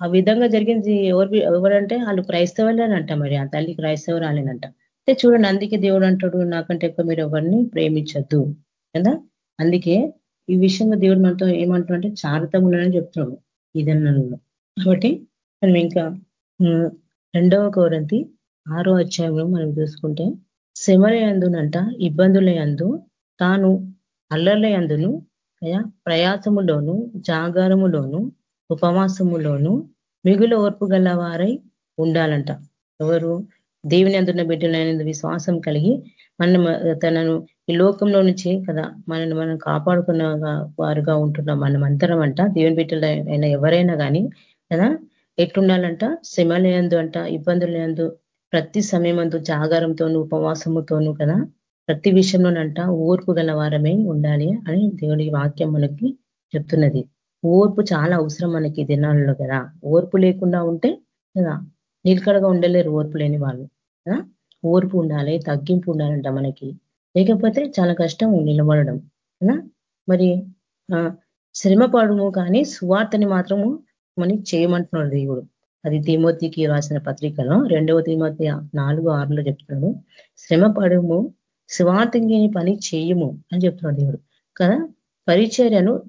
ఆ విధంగా జరిగింది ఎవరు ఎవరంటే వాళ్ళు క్రైస్తవులేనంట మరి. ఆ తల్లి క్రైస్తవురాలేనంట. అయితే చూడండి అందుకే దేవుడు అంటాడు నాకంటే ఎక్కువ మీరు ఎవరిని ప్రేమించద్దు కదా. అందుకే ఈ విషయంలో దేవుడు మనతో ఏమంటాడంటే చారితంగా ఉండాలని చెప్తున్నాడు ఇదన్నంలో కాబట్టి మనం ఇంకా రెండవ కోరంతి ఆరో అధ్యాయంలో మనం చూసుకుంటే శమల అందునంట ఇబ్బందుల తాను అల్లర్ల అందును ప్రయాసములోను జాగారములోను ఉపవాసములోను మిగుల ఓర్పు గల వారై ఉండాలంట. ఎవరు? దేవుని అందున్న బిడ్డలైన విశ్వాసం కలిగి మనం తనను ఈ లోకంలో నుంచి కదా మనల్ని మనం కాపాడుకున్న వారుగా ఉంటున్నాం మనం అంతరం అంట. దేవుని బిడ్డలు అయినా ఎవరైనా కానీ కదా ఎట్లుండాలంట? శ్రమలందు అంట ఇబ్బందులందు ప్రతి సమయమందు జాగారంతోనూ ఉపవాసముతోనూ కదా ప్రతి విషయంలోనంట ఓర్పు గల వారమే ఉండాలి అని దేవుడి వాక్యం మనకి చెప్తున్నది. ఓర్పు చాలా అవసరం మనకి దినాలలో కదా. ఓర్పు లేకుండా ఉంటే కదా నిలకడగా ఉండలేరు ఓర్పు లేని వాళ్ళు ఓర్పు ఉండాలి తగ్గింపు ఉండాలంట మనకి. లేకపోతే చాలా కష్టం నిలబడడం మరి శ్రమ పడము కానీ సువార్తని మాత్రము మనకి చేయమంటున్నాడు దేవుడు. అది తిమోతికి రాసిన పత్రికలో రెండవ తిమోతి నాలుగు ఆరులో చెప్తున్నాడు. శ్రమ పడము సువార్తకి పని చేయము అని చెప్తున్నాడు దేవుడు. కదా? పరిచర్యను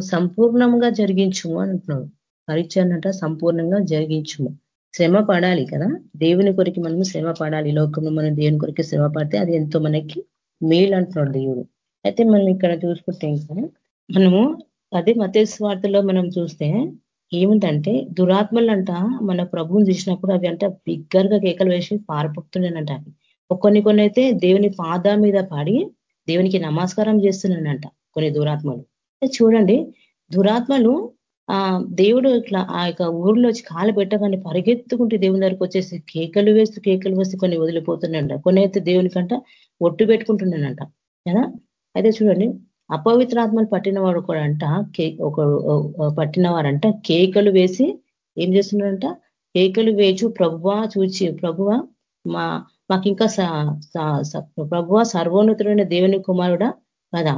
సంపూర్ణంగా జరిగించుము అని అంటున్నాడు. పరిచర్నట సంపూర్ణంగా జరిగించుము. శ్రమ పడాలి కదా? దేవుని కొరికి మనము శ్రమ పడాలి. లోకంలో మనం దేవుని కొరికి శ్రమ పడితే అది ఎంతో మనకి మేలు అంటున్నాడు దేవుడు. అయితే మనం ఇక్కడ చూసుకుంటే ఇంకా మనము అదే మతేశ్వార్తలో మనం చూస్తే ఏమిటంటే దురాత్మలంట మన ప్రభువుని చూసినప్పుడు అవి అంట బిగ్గరగా కేకలు వేసి పారపుతున్నానంట కొన్ని కొన్ని అయితే దేవుని పాద మీద పాడి దేవునికి నమస్కారం చేస్తున్నానంట కొన్ని దురాత్మలు. చూడండి దురాత్మలు ఆ దేవుడు ఇట్లా ఆ యొక్క ఊర్లో వచ్చి కాలు పెట్టగానే పరిగెత్తుకుంటే దేవుని దగ్గరికి వచ్చేసి కేకలు వేస్తూ కేకలు వేస్తూ కొన్ని వదిలిపోతున్నాయంట కొన్ని అయితే దేవునికంట ఒట్టు పెట్టుకుంటున్నానంట కదా? అయితే చూడండి అపవిత్రాత్మలు పట్టిన వాడు కూడా అంట ఒక పట్టిన వారంట కేకలు వేసి ఏం చేస్తున్నాడంట కేకలు వేచు ప్రభువా చూచి ప్రభువ మా మాకు ఇంకా ప్రభువ సర్వోన్నతుడైన దేవుని కుమారుడా కదా?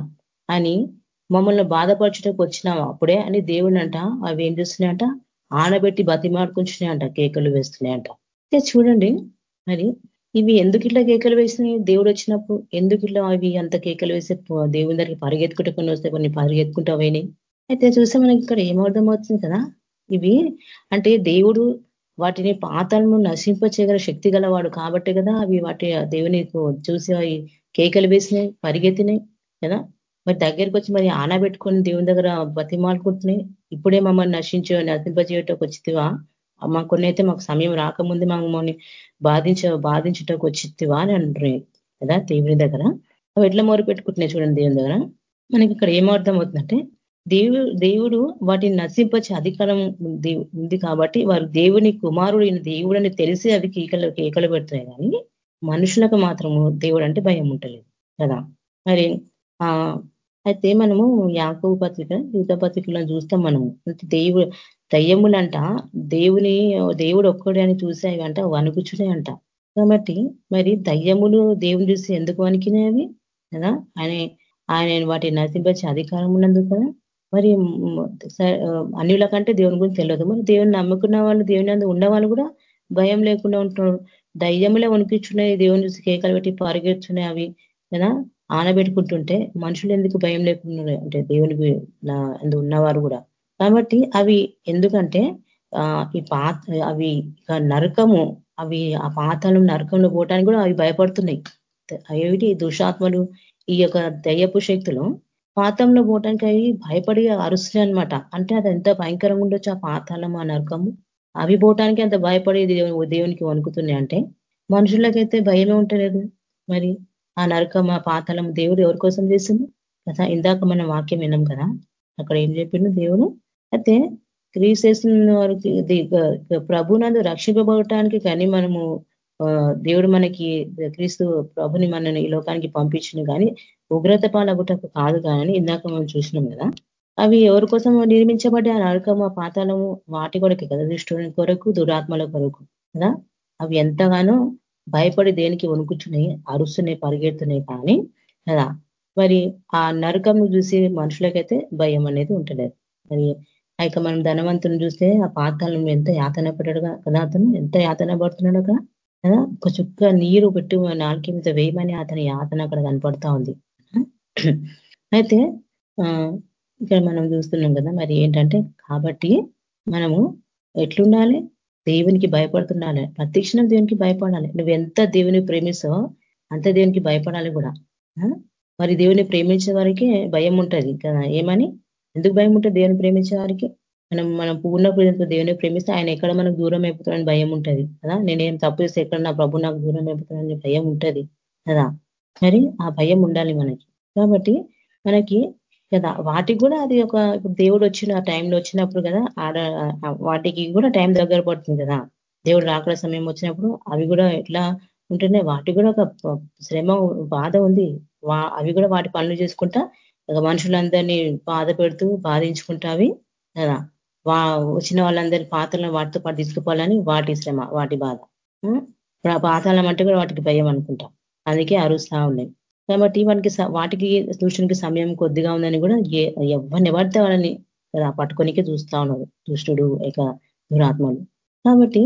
అని మమ్మల్ని బాధపరచడానికి వచ్చినావు? అప్పుడే అని దేవుని అంట అవి ఏం చేస్తున్నాయంట? ఆనబెట్టి బతిమాడుకుంటున్నాయంట కేకలు వేస్తున్నాయంట. చూడండి మరి ఇవి ఎందుకు ఇట్లా కేకలు వేసినాయి దేవుడు వచ్చినప్పుడు ఎందుకు ఇట్లా అవి అంత కేకలు వేసే దేవుని దగ్గరికి పరిగెత్తుకుంటే కొన్ని వస్తే కొన్ని పరిగెత్తుకుంటూ పోయినాయి. అయితే చూస్తే మనకి ఇక్కడ ఏమర్థం అవుతుంది కదా? ఇవి అంటే దేవుడు వాటిని పాతలను నశింపచేయగల శక్తి గలవాడు కాబట్టి కదా అవి వాటి దేవుని చూసి అవి కేకలు వేసినాయి పరిగెత్తినాయి కదా? మరి దగ్గరికి వచ్చి మరి ఆన పెట్టుకొని దేవుని దగ్గర బతిమాలుకుంటున్నాయి. ఇప్పుడే మమ్మల్ని నశించి నశింపజేయటకు వచ్చితివా? మా కొన్ని అయితే మాకు సమయం రాకముందు మమ్మల్ని బాధించ బాధించటకు వచ్చిత్తివా అని అంటున్నాయి కదా? దేవుని దగ్గర. అవి ఎట్లా మోరు పెట్టుకుంటున్నాయి చూడండి దేవుని దగ్గర. మనకి ఇక్కడ ఏమర్థం అవుతుందంటే దేవుడు దేవుడు వాటిని నశింపచ్చే అధికారం ఉంది కాబట్టి వారు దేవుని కుమారుడు దేవుడని తెలిసి అవి కీకలు కేకలు పెడుతున్నాయి కానీ మనుషులకు మాత్రము దేవుడు అంటే భయం ఉంటలేదు. కదా? మరి అయితే మనము యాకవ పత్రిక యూత పత్రికలను చూస్తాం మనము. దేవుడు దయ్యములంట దేవుని దేవుడు ఒక్కడే అని చూసాయి అంట వణుకుచునే అంట కాబట్టి మరి దయ్యములు దేవుని చూసి ఎందుకు వణికినాయి కదా? ఆయన ఆయన వాటిని నరసింపచ్చే అధికారం ఉన్నందుకు కదా? మరి అన్నిల కంటే దేవుని గురించి తెలియదు. మరి దేవుని నమ్ముకున్న వాళ్ళు దేవుని ఉన్న వాళ్ళు కూడా భయం లేకుండా ఉంటున్నారు దయ్యములే వణికించున్నాయి దేవుని చూసి కేకలు పెట్టి పరిగెత్తున్నాయి అవి కదా? ఆనబెట్టుకుంటుంటే మనుషులు ఎందుకు భయం లేకుండా అంటే దేవునికి ఉన్నవారు కూడా. కాబట్టి అవి ఎందుకంటే ఈ పాత అవి నరకము అవి ఆ పాతాలు నరకంలో పోవటానికి కూడా అవి భయపడుతున్నాయి. ఏమిటి దుషాత్మలు ఈ యొక్క దయ్యపు శక్తులు పాతంలో పోవటానికి అవి భయపడి అరుస్తున్నాయి అనమాట అంటే అది ఎంత భయంకరంగా ఉండొచ్చు ఆ పాతాళం ఆ నరకము? అవి పోవటానికి అంత భయపడి దేవునికి వణుకుతున్నాయి అంటే మనుషులకైతే భయమే ఉంటలేదు. మరి ఆ నరకం ఆ పాతలం దేవుడు ఎవరి కోసం చేసింది కదా ఇందాక మనం వాక్యం విన్నాం కదా అక్కడ ఏం చెప్పిండు దేవుడు? అయితే క్రీస్తేసిన వారికి ప్రభునందు రక్షింపబడటానికి కానీ మనము దేవుడు మనకి క్రీస్తు ప్రభుని మనని ఈ లోకానికి పంపించిన కానీ ఉగ్రత పాలగుటకు కాదు కానీ ఇందాక మనం చూసినాం కదా అవి ఎవరి కోసం నిర్మించబడ్డ నరకము పాతాలము వాటి కొరకు కదా దృష్టి కొరకు దురాత్మల కొరకు కదా? అవి ఎంతగానో భయపడి దేనికి వణుకుతున్నాయి అరుస్తున్నాయి పరిగెడుతున్నాయి కానీ కదా? మరి ఆ నరకం చూసి మనుషులకైతే భయం అనేది ఉంటలేదు. మరి ఇక మనం ధనవంతుని చూస్తే ఆ పాతాలను ఎంత యాతన పడ్డాడుగా కదా అతను? ఎంత యాతన పడుతున్నాడు కదా? ఒక చుక్క నీరు పెట్టి నాలుగు మీద వేయమని అతని యాతన అక్కడ కనపడతా ఉంది. అయితే ఇక్కడ మనం చూస్తున్నాం కదా మరి ఏంటంటే కాబట్టి మనము ఎట్లుండాలి? దేవునికి భయపడుతుండాలి. ప్రతిక్షణం దేవునికి భయపడాలి. నువ్వు ఎంత దేవుని ప్రేమిస్తావో అంత దేవునికి భయపడాలి కూడా. మరి దేవుని ప్రేమించే వారికి భయం ఉంటుంది కదా? ఏమని? ఎందుకు భయం ఉంటుంది దేవుని ప్రేమించే వారికి? మనం మనం పూర్ణ ప్రేమతో దేవుని ప్రేమిస్తే ఆయన ఎక్కడ మనకు దూరం అయిపోతాడని భయం ఉంటుంది కదా? నేనేం తప్పు చేస్తే ఎక్కడ నా ప్రభు నాకు దూరం అయిపోతాడని భయం ఉంటుంది కదా? మరి ఆ భయం ఉండాలి మనకి. కాబట్టి మనకి కదా? వాటికి కూడా అది ఒక దేవుడు వచ్చిన ఆ టైంలో వచ్చినప్పుడు కదా ఆడ వాటికి కూడా టైం దగ్గర పడుతుంది కదా? దేవుడు రాకడ సమయం వచ్చినప్పుడు అవి కూడా ఎట్లా ఉంటున్నాయి వాటికి కూడా ఒక శ్రమ బాధ ఉంది. అవి కూడా వాటి పనులు చేసుకుంటా మనుషులందరినీ బాధ పెడుతూ బాధించుకుంటా అవి కదా. వా వచ్చిన వాళ్ళందరి పాత్రలను వాటితో పాటు తీసుకుపోవాలని వాటి శ్రమ వాటి బాధ. పాతాళం అంటే కూడా వాటికి భయం అనుకుంటాం. అందుకే అరుస్తా ఉన్నాయి కాబట్టి వాటికి వాటికి దృష్టికి సమయం కొద్దిగా ఉందని కూడా ఎవరిని ఎవరితే వాళ్ళని పట్టుకొనికే చూస్తా ఉన్నారు. దుష్టుడు ఇక దురాత్మలు కాబట్టి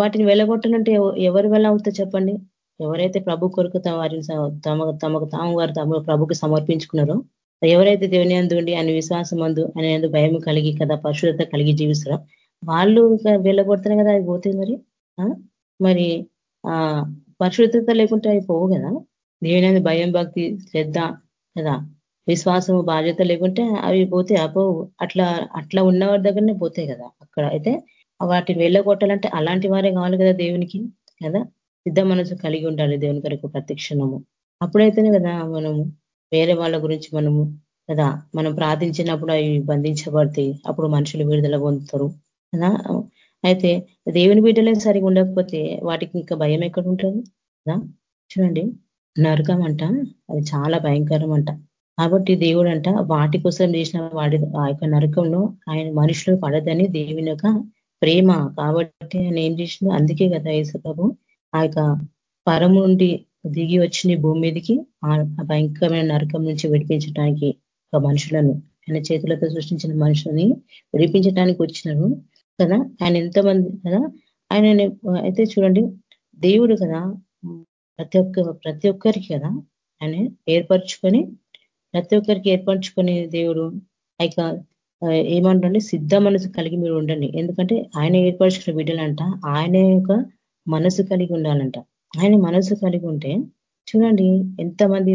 వాటిని వెళ్ళగొట్టాలంటే ఎవరు వెళ్ళ అవుతా చెప్పండి? ఎవరైతే ప్రభు కొరకు వారిని తమ తమకు తాము వారు తమ ప్రభుకి సమర్పించుకున్నారో ఎవరైతే దేవుని అందుండి ఆయన విశ్వాసం అందు ఆయన భయం కలిగి కదా పరిశుద్ధత కలిగి జీవిస్తారో వాళ్ళు వెళ్ళగొడతారు కదా అది పోతే మరి? మరి ఆ పరిశుద్ధత లేకుంటే అవి పోవు కదా? దేవుని భయం భక్తి శ్రద్ధ కదా? విశ్వాసము బాధ్యత లేకుంటే అవి పోతే అపోవు అట్లా అట్లా ఉన్నవారి దగ్గరనే పోతాయి కదా? అక్కడ అయితే వాటిని వెళ్ళగొట్టాలంటే అలాంటి వారే కావాలి కదా దేవునికి కదా? సిద్ధ మనసు కలిగి ఉండాలి దేవుని కొరకు ప్రతిక్షణము అప్పుడైతేనే కదా మనము వేరే వాళ్ళ గురించి మనము కదా మనం ప్రార్థించినప్పుడు అవి బంధించబడితే అప్పుడు మనుషులు విడుదల పొందుతారు. కదా? అయితే దేవుని బిడ్డలే సరిగా ఉండకపోతే వాటికి ఇంకా భయం ఎక్కడ ఉంటుంది? కదా? చూడండి నరకం అంట అది చాలా భయంకరం అంట. కాబట్టి దేవుడు అంట వాటి కోసం చేసిన వాడి ఆ యొక్క నరకంలో ఆయన మనుషులు పడదని దేవుని యొక్క ప్రేమ. కాబట్టి ఆయన ఏం చేసిన అందుకే కదా యేసుప్రభు ఆ యొక్క పరం నుండి దిగి వచ్చిన భూమి మీదకి ఆ భయంకరమైన నరకం నుంచి విడిపించడానికి ఒక మనుషులను ఆయన చేతులతో సృష్టించిన మనుషులని విడిపించడానికి వచ్చినారు కదా. ఆయన ఎంతమంది కదా? ఆయన అయితే చూడండి దేవుడు కదా ప్రతి ఒక్క ప్రతి ఒక్కరికి కదా ఆయన ఏర్పరచుకొని ప్రతి ఒక్కరికి ఏర్పరచుకునే దేవుడు ఇక ఏమంటండి సిద్ధ మనసు కలిగి మీరు ఉండండి. ఎందుకంటే ఆయన ఏర్పరచుకున్న బిడ్డలంట ఆయన యొక్క మనసు కలిగి ఉండాలంట. ఆయన మనసు కలిగి ఉంటే చూడండి ఎంతమంది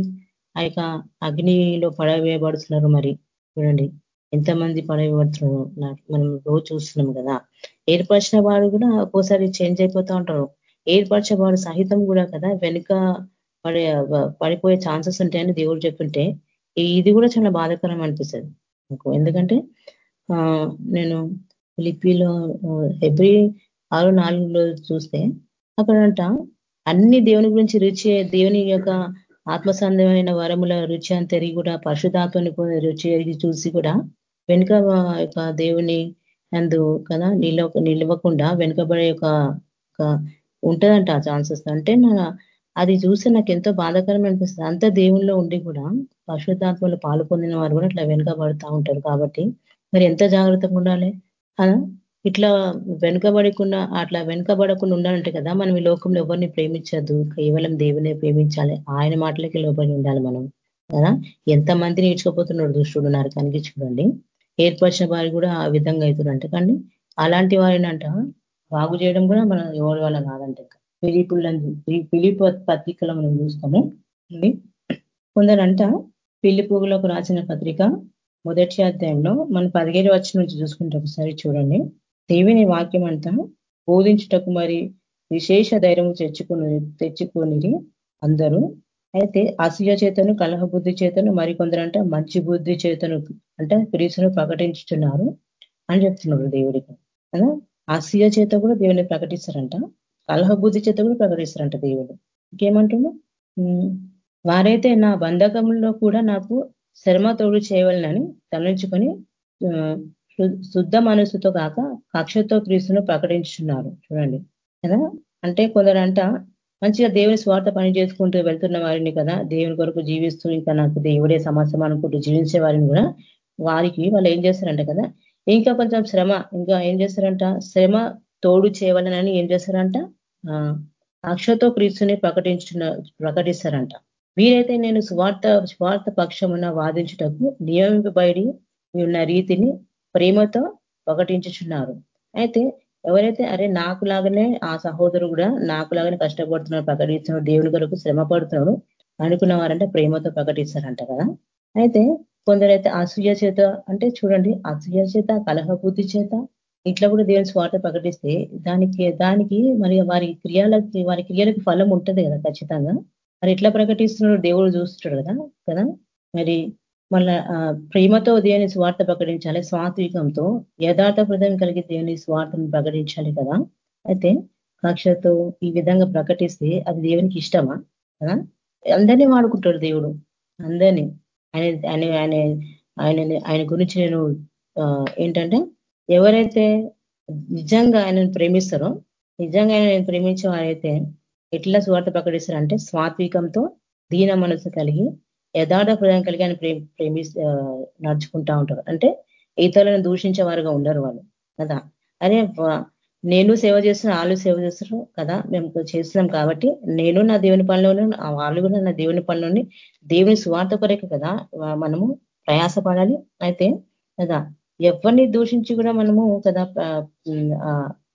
ఆ యొక్క అగ్నిలో పడవేయబడుతున్నారు మరి. చూడండి ఎంతమంది పడవేయబడుతున్నారు. మనం రోజు చూస్తున్నాం కదా. ఏర్పరిచిన వాడు కూడా ఒక్కోసారి చేంజ్ అయిపోతూ ఉంటారు. ఏర్పరిచేవాడు సహితం కూడా కదా వెనుక పడే పడిపోయే ఛాన్సెస్ ఉంటాయని దేవుడు చెప్తుంటే ఇది కూడా చాలా బాధాకరం అనిపిస్తుంది. ఎందుకంటే నేను లిపిలో ఎవ్రీ ఆరు నాలుగులో చూస్తే అక్కడంట అన్ని దేవుని గురించి రుచి దేవుని యొక్క ఆత్మసంధమైన వరముల రుచి అని తిరిగి కూడా పరిశుధాత్మని రుచి ఎరిగి చూసి కూడా వెనుక యొక్క దేవుని అందు కదా నిలవ నిలవకుండా వెనుకబడే యొక్క ఉంటుందంట ఆ ఛాన్సెస్. అంటే నా అది చూస్తే నాకు ఎంతో బాధాకరం అనిపిస్తుంది. అంత దేవుల్లో ఉండి కూడా పరిశుద్ధాత్మలు పాలు పొందిన వారు కూడా ఇట్లా వెనుకబడుతూ ఉంటారు కాబట్టి మరి ఎంత జాగ్రత్తగా ఉండాలి? ఇట్లా వెనుకబడకుండా అట్లా వెనుకబడకుండా ఉండాలంటే కదా మనం ఈ లోకంలో ఎవరిని ప్రేమించద్దు కేవలం దేవునే ప్రేమించాలి. ఆయన మాటలకి లోబడి ఉండాలి మనం. కదా? ఎంతమంది నేర్చుకోపోతున్నాడు దుష్టుడు నరకానికి చూడండి. ఏర్పరిచిన వారు కూడా ఆ విధంగా అవుతున్నారంట కానీ అలాంటి వారిని అంట బాగు చేయడం కూడా మనం ఎవరి వల్ల కాదంట పిలిపులని పిలిపు పత్రికలో మనం చూస్తాము. కొందరంట పిల్లిపుగులకు రాసిన పత్రిక మొదటి అధ్యాయంలో మనం పదిహేడు వచ్చి నుంచి చూసుకుంటే ఒకసారి చూడండి. దేవుని వాక్యం అంతా బోధించుటకు మరి విశేష ధైర్యం తెచ్చుకుని తెచ్చుకుని అందరూ. అయితే అసూయ చేతను కలహ బుద్ధి చేతను మరికొందరంట మంచి బుద్ధి చేతను అంటే క్రీస్తును ప్రకటించుతున్నారు అని చెప్తున్నారు దేవుడికి అసూయ చేత కూడా దేవుని ప్రకటిస్తారంట కలహ బుద్ధి చేత కూడా ప్రకటిస్తారంట దేవుడు. ఇంకేమంటున్నా? వారైతే నా బంధకంలో కూడా నాకు శ్రమ తోడు చేయవలనని తలంచుకొని శుద్ధ మనసుతో కాక కక్షతో క్రీస్తును ప్రకటించున్నారు చూడండి. కదా? అంటే కొందరంట మంచిగా దేవుని స్వార్థ పని చేసుకుంటూ వెళ్తున్న వారిని కదా దేవుని కొరకు జీవిస్తూ ఇంకా నాకు దేవుడే సమస్య అనుకుంటూ జీవించే వారిని కూడా వారికి వాళ్ళు ఏం చేస్తారంట కదా? ఇంకా కొంచెం శ్రమ ఇంకా ఏం చేస్తారంట? శ్రమ తోడు చేయవలనని ఏం చేస్తారంట? అక్షతో క్రీస్తుని ప్రకటించిన ప్రకటిస్తారంట. వీరైతే నేను స్వార్థ స్వార్థ పక్షమున వాదించుటకు నియమింపబడి ఉన్న రీతిని ప్రేమతో ప్రకటించుచున్నారు. అయితే ఎవరైతే అరే నాకు లాగానే ఆ సహోదరు కూడా నాకు లాగానే కష్టపడుతున్నాడు ప్రకటిస్తున్నాడు దేవుని కొరకు శ్రమ పడుతున్నాడు అనుకున్న వారంటే ప్రేమతో ప్రకటిస్తారంట కదా. అయితే కొందరైతే అసూయ చేత అంటే చూడండి అసూయ చేత కలహబుద్ధి చేత ఇట్లా కూడా దేవుని స్వార్థ ప్రకటిస్తే దానికి దానికి మరి వారి క్రియాలకి వారి క్రియలకు ఫలం ఉంటుంది కదా ఖచ్చితంగా. మరి ఎట్లా ప్రకటిస్తున్నాడు దేవుడు చూస్తున్నాడు కదా కదా? మరి మళ్ళా ప్రేమతో దేవుని స్వార్థ ప్రకటించాలి స్వాత్వికంతో యథార్థ హృదయం కలిగి దేవుని స్వార్థను ప్రకటించాలి కదా. అయితే కక్షతో ఈ విధంగా ప్రకటిస్తే అది దేవునికి ఇష్టమా? కదా? అందరినీ వాడుకుంటాడు దేవుడు. అందరినీ. ఆయన ఆయన ఆయన ఆయన ఆయన గురించి నేను ఏంటంటే ఎవరైతే నిజంగా ఆయనను ప్రేమిస్తారో నిజంగా ఆయన ప్రేమించే వారైతే ఎట్లా స్వార్థ ప్రకటిస్తారంటే స్వాత్వికంతో దీన మనసు కలిగి యథార్థ హృదయం కలిగి ఆయన ప్రేమి నడుచుకుంటా ఉంటారు. అంటే ఇతరులను దూషించే వారుగా ఉండరు వాళ్ళు. కదా? అరే నేను సేవ చేస్తున్నా వాళ్ళు సేవ చేస్తారు కదా? మేము చేస్తున్నాం కాబట్టి నేను నా దేవుని పనిలోనే వాళ్ళు కూడా నా దేవుని పనిలోని దేవుని స్వార్థ కొరకు కదా? మనము ప్రయాసపడాలి. అయితే కదా? ఎవరిని దూషించి కూడా మనము కదా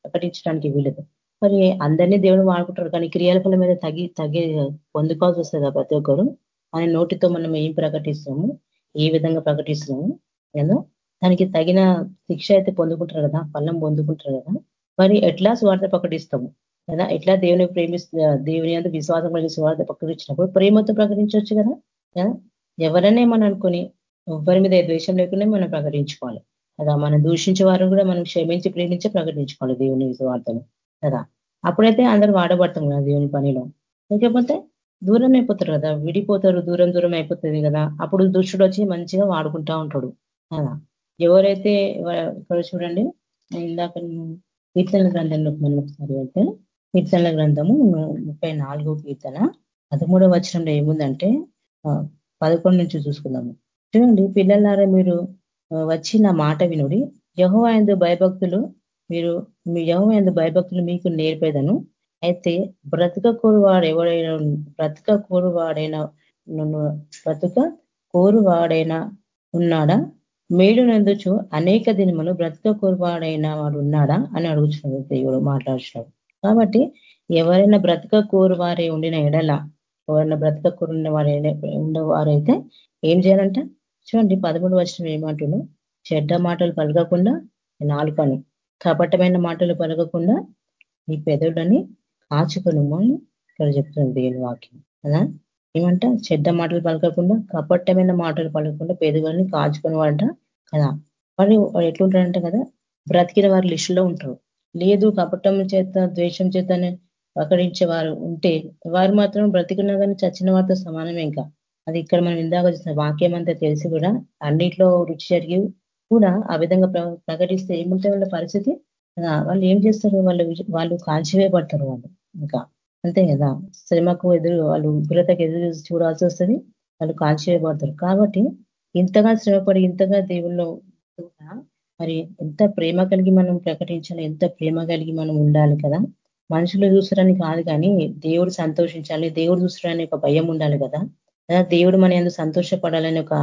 ప్రకటించడానికి వీలదు మరి అందరినీ దేవుడు వాడుకుంటారు. కానీ క్రియాల ఫలం మీద తగి తగి పొందుకోవాల్సి వస్తుంది ప్రతి ఒక్కరు. అనే నోటితో మనం ఏం ప్రకటిస్తాము? ఏ విధంగా ప్రకటిస్తున్నాము ఏదో దానికి తగిన శిక్ష అయితే పొందుకుంటారు కదా ఫలం పొందుకుంటారు కదా మరి ఎట్లా స్వార్థ ప్రకటిస్తాము? కదా ఎట్లా దేవుని ప్రేమిస్తు దేవుని అంత విశ్వాసం కలిగి స్వార్థ ప్రకటించినప్పుడు ప్రేమతో ప్రకటించవచ్చు కదా? ఎవరనే మనం అనుకుని ఎవరి మీద ద్వేషం లేకుండా మనం ప్రకటించుకోవాలి. కదా మనం దూషించే వారు కూడా మనం క్షమించి ప్రేమించి ప్రకటించుకోవాలి దేవుని స్వార్థను కదా అప్పుడైతే అందరూ వాడబడతాం కదా దేవుని పనిలో. లేకపోతే దూరం అయిపోతారు కదా విడిపోతారు దూరం దూరం అయిపోతుంది కదా అప్పుడు దుష్టుడు వచ్చి మంచిగా వాడుకుంటా ఉంటాడు కదా. ఎవరైతే ఇక్కడ చూడండి ఇందాక కీర్తనల గ్రంథంలో మనం ఒకసారి అయితే కీర్తనల గ్రంథము ముప్పై నాలుగో కీర్తన పదమూడవ వచనంలో ఏముందంటే పదకొండు నుంచి చూసుకుందాము. చూడండి పిల్లలారా మీరు వచ్చి నా మాట వినుడి యహో భయభక్తులు మీరు మీ యహో భయభక్తులు మీకు నేర్పేదను. అయితే బ్రతక కోరువాడు ఎవడైనా బ్రతక కోరువాడైనా బ్రతుక కోరువాడైనా ఉన్నాడా? మేలు నందుచు అనేక దినములు బ్రతక కోరువాడైన వాడు ఉన్నాడా? అని అడుగుతున్నాడు దేవుడు మాట్లాడుతున్నాడు. కాబట్టి ఎవరైనా బ్రతక కోరువారే ఉండిన ఎడల ఎవరైనా బ్రతక కోరున్న వారు ఉండేవారైతే ఏం చేయాలంట? చూడండి పదమూడు వచ్చిన ఏమంటున్నాడు చెడ్డ మాటలు పలకకుండా నాలుకను కపటమైన మాటలు పలకకుండా ఈ పెదవులని కాచుకొని ఇక్కడ చెప్తుంది దేవుని వాక్యం. కదా? ఏమంట? చెడ్డ మాటలు పలకకుండా కపట్టమైన మాటలు పలకకుండా పేదవాళ్ళని కాచుకొని వాడంట కదా వాడు ఎట్లుంటాడంట కదా? బ్రతికిన వారి లిస్టులో ఉంటారు. లేదు కపటం చేత ద్వేషం చేత ప్రకటించే వారు ఉంటే వారు మాత్రం బ్రతికున్నా కానీ చచ్చిన వారితో సమానమే ఇంకా. అది ఇక్కడ మనం ఇందాక చూసిన వాక్యం అంతా తెలిసి కూడా అన్నిట్లో రుచి జరిగి కూడా ఆ విధంగా ప్రకటిస్తే ఏముంటే వాళ్ళ పరిస్థితి? వాళ్ళు ఏం చేస్తారు? వాళ్ళు వాళ్ళు కాల్చివేయబడతారు వాళ్ళు. ఇంకా అంతే కదా. శ్రమకు ఎదురు వాళ్ళు ఉగ్రతకు ఎదురు చూడాల్సి వస్తుంది వాళ్ళు కాల్చేయబడతారు కాబట్టి ఇంతగా శ్రమపడి ఇంతగా దేవుల్లో మరి ఎంత ప్రేమ కలిగి మనం ప్రకటించాలి ఎంత ప్రేమ కలిగి మనం ఉండాలి కదా. మనుషులు చూసరని కాదు కానీ దేవుడు సంతోషించాలి దేవుడు చూసరని ఒక భయం ఉండాలి కదా. దేవుడు మన ఎందుకు సంతోషపడాలని ఒక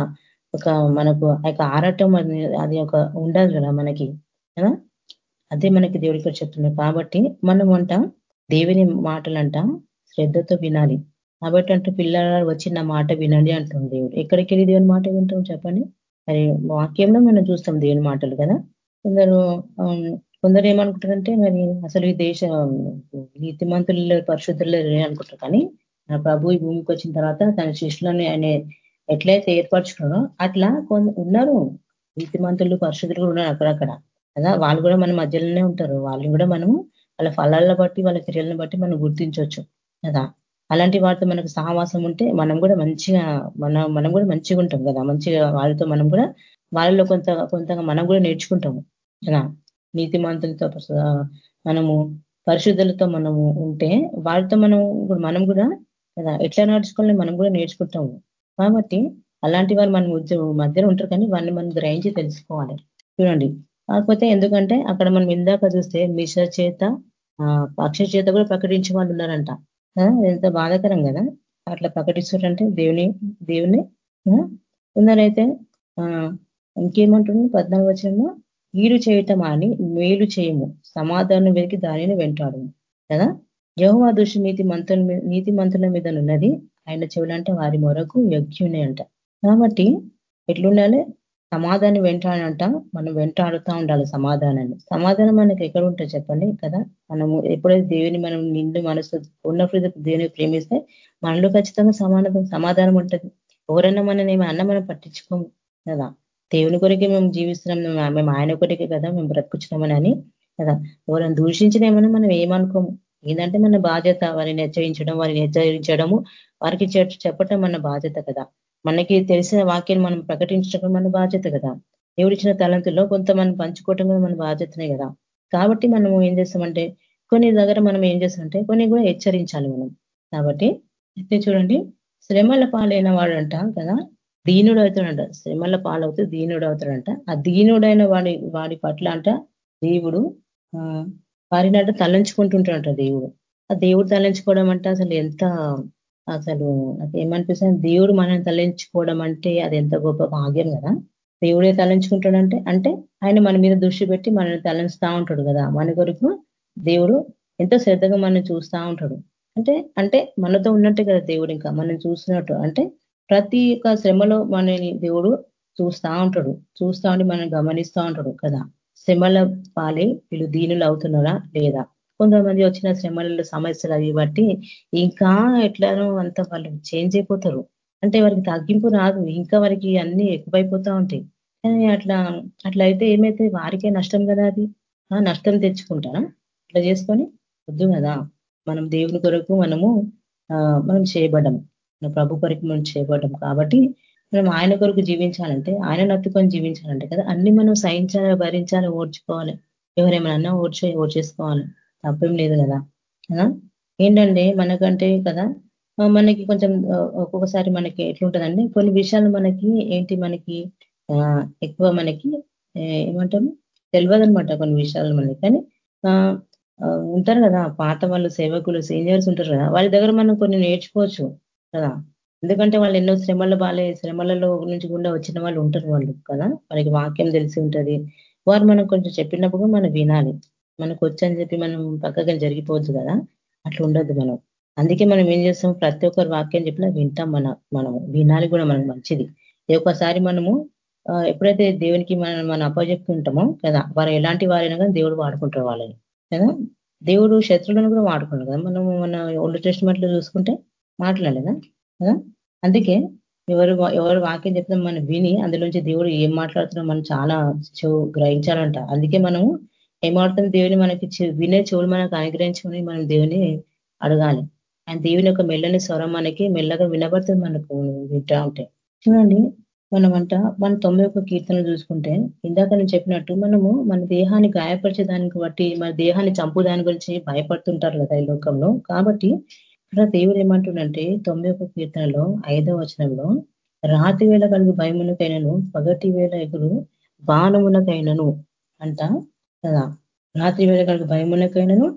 ఒక మనకు ఆ యొక్క ఆరాటం అది ఒక ఉండదు కదా మనకి అదే మనకి దేవుడి ఇక్కడ చెప్తున్నాడు కాబట్టి మనం అంట దేవుని మాటలంట శ్రద్ధతో వినాలి. కాబట్టి అంటూ పిల్లలు వచ్చిన మాట వినండి అంటుంది దేవుడు. ఎక్కడికి వెళ్ళి దేవుని మాట వింటాం చెప్పండి? మరి వాక్యంలో మనం చూస్తాం దేవుని మాటలు కదా? కొందరు కొందరు ఏమనుకుంటారంటే మరి అసలు ఈ దేశ నీతిమంతులు పరిశుద్ధులు అనుకుంటారు. కానీ నా ప్రభు ఈ భూమికి వచ్చిన తర్వాత తన శిష్యులని ఆయన ఎట్లయితే ఏర్పరచుకున్నారో అట్లా ఉన్నారు. నీతిమంతులు పరిశుద్ధులు కూడా ఉన్నారు అక్కడక్కడ. కదా? వాళ్ళు కూడా మన మధ్యలోనే ఉంటారు. వాళ్ళు కూడా మనము వాళ్ళ ఫలాలను బట్టి వాళ్ళ క్రియలను బట్టి మనం గుర్తించవచ్చు. కదా? అలాంటి వాటితో మనకు సహవాసం ఉంటే మనం కూడా మంచిగా మన మనం కూడా మంచిగా ఉంటాం కదా? మంచిగా వాళ్ళతో మనం కూడా వాళ్ళలో కొంత కొంతగా మనం కూడా నేర్చుకుంటాము. కదా? నీతిమంతులతో మనము పరిశుద్ధులతో మనము ఉంటే వాళ్ళతో మనం మనం కూడా కదా? ఎట్లా నడుచుకోవాలని మనం కూడా నేర్చుకుంటాము. కాబట్టి అలాంటి వారు మన మధ్యలో ఉంటారు కానీ వాళ్ళని మనం గ్రహించి తెలుసుకోవాలి. చూడండి. కాకపోతే ఎందుకంటే అక్కడ మనం ఇందాక చూస్తే మిష చేత పక్ష చేత కూడా ప్రకటించే వాళ్ళు ఉన్నారంట. ఎంత బాధాకరం కదా. అట్లా ప్రకటిస్తుంటే దేవుని దేవుని ఉన్నారైతే ఇంకేమంటుంది? పద్నాలుగు వచ్చంలో వీరు చేయటం అని మేలు చేయము. సమాధానం వెతికి దానిని వెంటాడు కదా? యహోవా దృష్టి నీతి మంత్రుల నీతి మంత్రుల మీద ఉన్నది ఆయన చెవులంటే వారి మొరకు యజ్ఞునే అంట. కాబట్టి ఎట్లుండాలి? సమాధానం వెంటాడంట మనం వెంటాడుతూ ఉండాలి సమాధానాన్ని. సమాధానం మనకి ఎక్కడ ఉంటుంది చెప్పండి? కదా మనము ఎప్పుడైతే దేవుని మనం నిండు మనసు ఉన్న దేవుని ప్రేమిస్తే మనలో ఖచ్చితంగా సమానం సమాధానం ఉంటుంది. ఎవరన్నా మనం ఏమి అన్న మనం పట్టించుకోము కదా. దేవుని కొరికే మేము జీవిస్తున్నాం మేము ఆయన కొరికే కదా మేము బ్రతుకుచ్చినామని కదా. ఎవరైనా ఏమైనా మనం ఏమనుకోము. ఏంటంటే మన బాధ్యత వారిని హెచ్చరించడం వారిని హెచ్చరించడము వారికి చెప్పటం మన బాధ్యత కదా. మనకి తెలిసిన వాక్యాన్ని మనం ప్రకటించడం మన బాధ్యత కదా. దేవుడిచ్చిన తలంతుల్లో మనం పంచుకోవటం మన బాధ్యతనే కదా. కాబట్టి మనము ఏం చేస్తామంటే కొన్ని దగ్గర మనం ఏం చేస్తామంటే కొన్ని కూడా హెచ్చరించాలి మనం. కాబట్టి అయితే చూడండి శ్రమల పాలైన వాడంట కదా దీనుడు అవుతాడంట శ్రమల పాలవుతూ దీనుడు అవుతాడంట ఆ దీనుడైన వాడి వాడి పట్ల అంట దేవుడు వారిని అంటే తలంచుకుంటుంటాడంట దేవుడు. ఆ దేవుడు తలంచుకోవడం అంటే అసలు ఎంత అసలు నాకు ఏమనిపిస్తుంది? దేవుడు మనల్ని తలంచుకోవడం అంటే అది ఎంత గొప్ప భాగ్యం కదా? దేవుడే తలంచుకుంటాడంటే అంటే ఆయన మన మీద దృష్టి పెట్టి మనల్ని తలంచుతా ఉంటాడు కదా? మన కొరకు దేవుడు ఎంతో శ్రద్ధగా మనం చూస్తూ ఉంటాడు. అంటే అంటే మనతో ఉన్నట్టే కదా దేవుడు ఇంకా మనం చూసినట్టు అంటే ప్రతి ఒక్క శ్రమలో మనని దేవుడు చూస్తూ ఉంటాడు. చూస్తూ ఉండి మనం గమనిస్తూ ఉంటాడు కదా? శ్రమల పాలే వీళ్ళు దీనులు అవుతున్నారా లేదా? కొంతమంది వచ్చిన శ్రమలలో సమస్యలు అవి బట్టి ఇంకా ఎట్లానో అంత వాళ్ళు చేంజ్ అయిపోతారు. అంటే వారికి తగ్గింపు రాదు. ఇంకా వారికి అన్ని ఎక్కువైపోతా ఉంటాయి. కానీ అట్లా అట్లా అయితే ఏమైతే వారికే నష్టం కదా అది? నష్టం తెచ్చుకుంటారా? అట్లా చేసుకొని వద్దు కదా. మనం దేవుని కొరకు మనము మనం చేయబడ్డం. ప్రభు కొరకు మనం చేయబడ్డం. కాబట్టి మనం ఆయన కొరకు జీవించాలంటే ఆయన నత్తుకొని జీవించాలంటే కదా అన్ని మనం సహించాలి భరించాలి ఓడ్చుకోవాలి ఎవరేమన్నా ఓడ్చే ఓడ్చేసుకోవాలి తప్పేం లేదు కదా? ఏంటంటే మనకంటే కదా మనకి కొంచెం ఒక్కొక్కసారి మనకి ఎట్లుంటుందండి కొన్ని విషయాలు మనకి ఏంటి మనకి ఎక్కువ మనకి ఏమంటాము తెలియదనమాట కొన్ని విషయాలు మనకి. కానీ ఉంటారు కదా పాత వాళ్ళు సేవకులు సీనియర్స్ ఉంటారు కదా వాళ్ళ దగ్గర మనం కొన్ని నేర్చుకోవచ్చు కదా. ఎందుకంటే వాళ్ళు ఎన్నో శ్రమలు బాలే శ్రమలలో నుంచి గుండా వచ్చిన వాళ్ళు ఉంటారు వాళ్ళు కదా. వాళ్ళకి వాక్యం తెలిసి ఉంటుంది. వారు మనం కొంచెం చెప్పినప్పుడు మనం వినాలి. మనకు వచ్చని చెప్పి మనం పక్కగా జరిగిపోవచ్చు కదా? అట్లా ఉండదు మనం. అందుకే మనం ఏం చేస్తాం? ప్రతి ఒక్కరు వాక్యం చెప్పినా వింటాం మన మనము. వినాలి కూడా మనకు మంచిది. ఒకసారి మనము ఎప్పుడైతే దేవునికి మనం మనం అప్పచెప్తుంటామో కదా వారు ఎలాంటి వారైనా కానీ దేవుడు వాడుకుంటారు వాళ్ళని. కదా? దేవుడు శత్రువులను కూడా వాడుకుంటారు కదా? మనము మన ఓల్డ్ టెస్ట్మెంట్లో చూసుకుంటే మాట్లాడలేదా? కదా? అందుకే ఎవరు ఎవరు వాక్యం చెప్తాం మనం విని అందులోంచి దేవుడు ఏం మాట్లాడుతున్నాం మనం చాలా గ్రహించాలంట. అందుకే మనము ఏమాడుతున్న దేవుని మనకి వినే చెవులు మనకు అనుగ్రహించమని మనం దేవుని అడగాలి. ఆయన దేవుని యొక్క మెల్లని స్వరం మనకి మెల్లగా వినబడుతుంది మనకు వింటా ఉంటే. చూడండి మనమంట మన తొమ్మిది ఒక్క కీర్తన చూసుకుంటే ఇందాక నేను చెప్పినట్టు మనము మన దేహాన్ని గాయపరిచే దానికి బట్టి మన దేహాన్ని చంపు దాని గురించి భయపడుతుంటారు కదా ఈ లోకంలో. కాబట్టి ఇక్కడ దేవుడు ఏమంటుండంటే తొమ్మిది ఒక్క కీర్తనలో ఐదో వచనంలో రాతి వేళ కలిగి భయమునకైనను పగటి వేళ ఎగురు బాణమునకైనను అంట కదా? రాత్రి వేళ కలిగి భయమునకైనను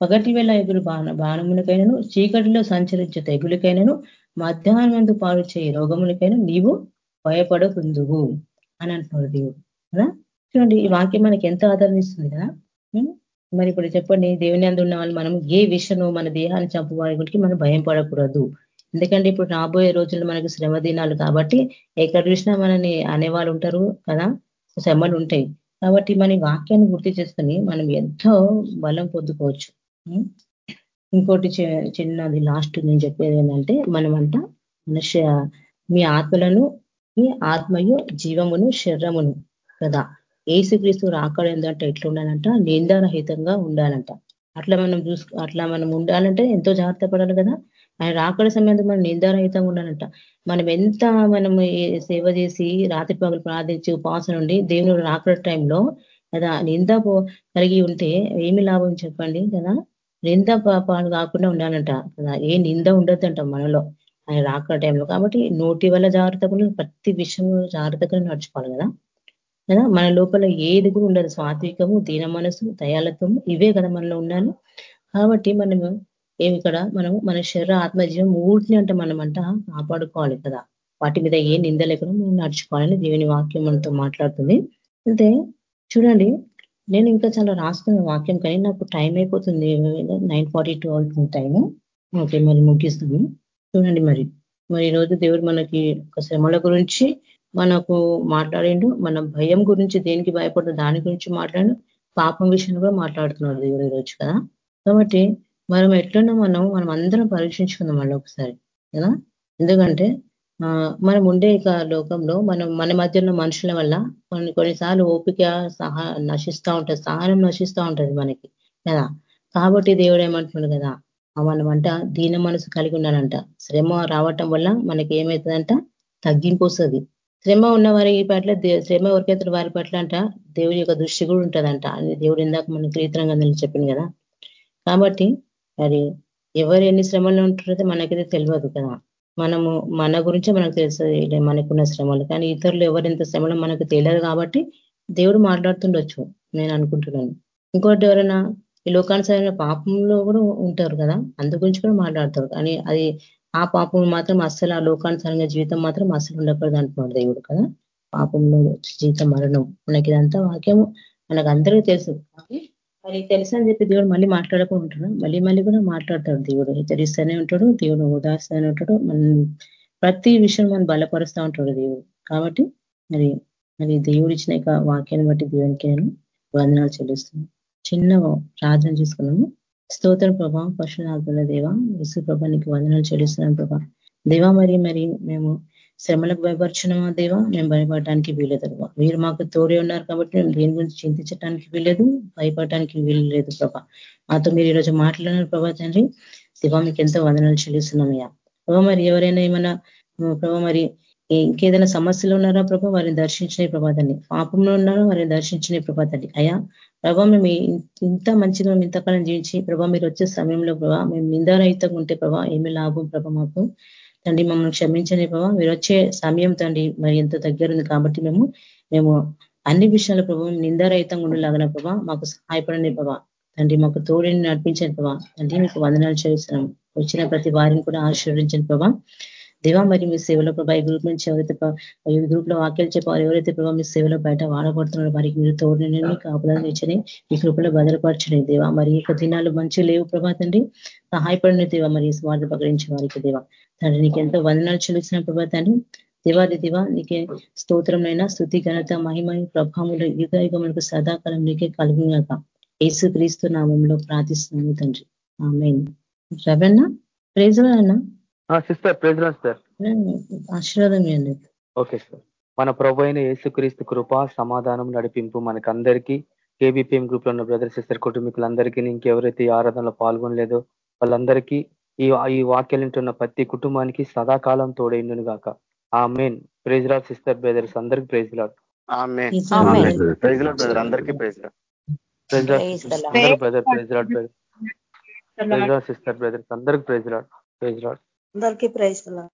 పగటి వేళ ఎగురు బాణ బాణమునకైనను చీకటిలో సంచరించే తెగులకైనను మధ్యాహ్నం పాడు చేయి రోగములకైనా నీవు భయపడకుందువు అని అంటున్నాడు దేవుడు కదా? చూడండి ఈ వాక్యం మనకి ఎంత ఆదరణిస్తుంది కదా? మరి ఇప్పుడు చెప్పండి దేవుని అందు ఉన్న వాళ్ళు మనం ఏ విషయం మన దేహాన్ని చంపు వారి మనం భయం పడకూడదు. ఎందుకంటే ఇప్పుడు రాబోయే రోజుల్లో మనకు శ్రమ దినాలు కాబట్టి ఎక్కడ చూసినా మనని అనేవాళ్ళు ఉంటారు కదా? శ్రమలు ఉంటాయి. కాబట్టి మన వాక్యాన్ని గుర్తు చేసుకొని మనం ఎంతో బలం పొందుకోవచ్చు. ఇంకోటి చిన్నది లాస్ట్ నేను చెప్పేది ఏంటంటే మనమంట మనుష్య మీ ఆత్మలను మీ ఆత్మయు జీవమును శరీరమును కదా. ఏసుక్రీస్తు రాకడ ఏంటంటే ఎట్లా ఉండాలంట నిందారహితంగా ఉండాలంట. అట్లా మనం చూసు అట్లా మనం ఉండాలంటే ఎంతో జాగ్రత్త పడాలి కదా. ఆయన రాకడ సమయంలో మనం నిందారహితంగా ఉండాలంట. మనం ఎంత మనము సేవ చేసి రాత్రి పగలు ప్రార్థించి ఉపాసన ఉండి దేవుని రాకడ టైంలో కదా నింద కలిగి ఉంటే ఏమి లాభం చెప్పండి కదా? నింద పాపాలు కాకుండా ఉండాలంట కదా. ఏ నింద ఉండొద్దంట మనలో ఆయన రాకడ టైంలో కాబట్టి నోటి వల్ల జాగ్రత్తగా ప్రతి విషయంలో జాగ్రత్తగా నడుచుకోవాలి కదా. కదా మన లోపల ఏది కూడా ఉండదు. స్వాత్వికము దీన మనసు దయాలత్వము ఇవే కదా మనలో ఉండాలి. కాబట్టి మనము ఏమి ఇక్కడ మనం మన శరీర ఆత్మజీవం మూడిని అంటే మనమంట కాపాడుకోవాలి కదా. వాటి మీద ఏ నింద లేకుండా మనం నడుచుకోవాలని దేవుని వాక్యం మనతో మాట్లాడుతుంది. అయితే చూడండి నేను ఇంకా చాలా రాస్తున్న వాక్యం కానీ నాకు టైం అయిపోతుంది. నైన్ ఫార్టీ టూ అవుతుంది టైము ఓకే మరి ముగిస్తుంది చూడండి మరి. మరి ఈరోజు దేవుడు మనకి ఒక శ్రమల గురించి మనకు మాట్లాడిండు. మన భయం గురించి దేనికి భయపడుతుంది దాని గురించి మాట్లాడు. పాపం విషయంలో కూడా మాట్లాడుతున్నాడు దేవుడు ఈరోజు కదా. కాబట్టి మనం ఎట్లున్నా మనం మనం అందరం పరీక్షించుకుందాం మళ్ళీ ఒకసారి కదా? ఎందుకంటే మనం ఉండే ఇక లోకంలో మనం మన మధ్యలో మనుషుల వల్ల కొన్ని కొన్నిసార్లు ఓపిక సహా నశిస్తూ ఉంటుంది సహనం నశిస్తూ ఉంటుంది మనకి కదా? కాబట్టి దేవుడు ఏమంటున్నాడు కదా? మనం అంట దీన మనసు కలిగి ఉన్నానంట శ్రమ రావటం వల్ల మనకి ఏమవుతుందంట తగ్గింపు వస్తుంది. శ్రమ ఉన్న వారి పట్ల శ్రమ ఎవరికైతే వారి పట్ల అంట దేవుడి యొక్క దృష్టి కూడా ఉంటుందంట. అని దేవుడు ఇందాక మనకి కీర్తనంగా చెప్పింది కదా? కాబట్టి మరి ఎవరు ఎన్ని శ్రమలు ఉంటున్నదో మనకైతే తెలియదు కదా. మనము మన గురించే మనకు తెలుస్తుంది మనకున్న శ్రమలు. కానీ ఇతరులు ఎవరింత శ్రమలు మనకు తెలియదు కాబట్టి దేవుడు మాట్లాడుతుండొచ్చు నేను అనుకుంటున్నాను. ఇంకోటి ఎవరైనా ఈ లోకానుసరైన పాపంలో కూడా ఉంటారు కదా అందు గురించి కూడా మాట్లాడతారు. కానీ అది ఆ పాపం మాత్రం అస్సలు ఆ లోకానుసరంగా జీవితం మాత్రం అస్సలు ఉండకూడదు అంటున్నాడు దేవుడు కదా. పాపంలో జీవితం మరణం. మనకి ఇదంతా వాక్యము మనకు అందరికీ తెలుసు. మరి తెలుసు అని చెప్పి దేవుడు మళ్ళీ మాట్లాడకుండా ఉంటాడు. మళ్ళీ మళ్ళీ కూడా మాట్లాడతాడు దేవుడు. హెచ్చరిస్తూనే ఉంటాడు. దేవుడు ఉదాస్తూనే ఉంటాడు. మన ప్రతి విషయం మనం బలపరుస్తూ ఉంటాడు దేవుడు. కాబట్టి మరి మరి దేవుడు ఇచ్చిన వాక్యాన్ని బట్టి దేవునికి నేను వందనాలు చెల్లిస్తున్నాను. చిన్న ప్రార్థన చేసుకున్నాము. స్తోత్ర ప్రభా పశునాథుల దేవ విసు ప్రభా నీకు వందనాలు చెల్లిస్తున్నాను ప్రభా. దేవా మరి మరి మేము శ్రమలకు భయపరచున్నామా దేవా మేము భయపడటానికి వీలేదు మీరు మాకు తోడే ఉన్నారు కాబట్టి మేము దేని గురించి చింతించడానికి వీలేదు భయపడటానికి వీలు లేదు ప్రభా. మాతో మీరు ఈరోజు మాట్లాడినారు ప్రభా తండ్రి. దివా మీకు ఎంతో వందనాలు చెల్లిస్తున్నామయ్యా ప్రభా మరి ఎవరైనా ఏమైనా ప్రభా మరి ఇంకేదైనా సమస్యలు ఉన్నారా ప్రభా? వారిని దర్శించిన ప్రభాతాన్ని పాపంలో ఉన్నారో? వారిని దర్శించిన ప్రభాతాన్ని అయ్యా ప్రభా మేము ఇంత మంచిగా మేము ఇంతకాలం జీవించి ప్రభా మీరు వచ్చే సమయంలో ప్రభా మేము నిందారహితంగా ఉంటే ప్రభా ఏమి లాభం ప్రభా మాకు? తండ్రి మమ్మల్ని క్షమించని ప్రభావ మీరు వచ్చే సమయం తండ్రి మరి ఎంత దగ్గర ఉంది కాబట్టి మేము మేము అన్ని విషయాల ప్రభావం నిందారహితంగా ఉండలాగిన ప్రభావ మాకు సహాయపడండి ప్రభావ తండ్రి మాకు తోడిని నడిపించండి ప్రభావ తండ్రి మీకు వందనాలు చేస్తున్నాం వచ్చిన ప్రతి వారిని కూడా ఆశీర్వదించండి ప్రభావ దేవా మరి మీ సేవలో ప్రభా ఈ గ్రూప్ నుంచి ఎవరైతే ఈ గ్రూప్లో వాక్యాలు చెప్పారు ఎవరైతే ప్రభావ మీ సేవలో బయట వాడబడుతున్నారో వారికి మీరు తోడిని కాపుదాన్ని ఇచ్చని ఈ గ్రూపులో భద్రపరచండి దేవా. మరి ఇక దినాలు మంచి లేవు ప్రభా తండ్రి. సహాయపడిన దేవా మరి స్వార్థ ప్రకటించే వారికి దేవా. తండ్రి నీకు ఎంతో వందనాలు చెల్లించిన ప్రభా తండ్రి. దివాది దివా నీకే స్తోత్రమైన స్థుతి ఘనత మహిమ ప్రభావములు యుగ యుగములకు సదాకాలం నీకే కలుగుగాక యేసు క్రీస్తు నామంలో ప్రార్థిస్తున్నాము తండ్రి. ఆమె రవన్న ప్రేజవన్నా అన్న సిస్టర్ ప్రేజ్ సార్ ఆశీర్వాదం ఓకే సార్ మన ప్రభు అయిన యేసుక్రీస్తు కృప సమాధానం నడిపింపు మనకందరికీ కేబీపీఎం గ్రూప్లో ఉన్న బ్రదర్ సిస్టర్ కుటుంబీకులందరికీ ఇంకెవరైతే ఈ ఆరాధనలో పాల్గొనలేదో వాళ్ళందరికీ ఈ ఈ వాక్యాలు వింటున్న ప్రతి కుటుంబానికి సదాకాలం తోడైండును గాక. ఆ main praise lord sister brothers అందరికి praise lord praise lord brother అందరికీ praise lord praise lord brother praise brother praise lord sister brothers అందరికి ప్రైజ్ లాడ్ ప్రైజ్ లాడ్ అందరికీ ప్రైజ్లా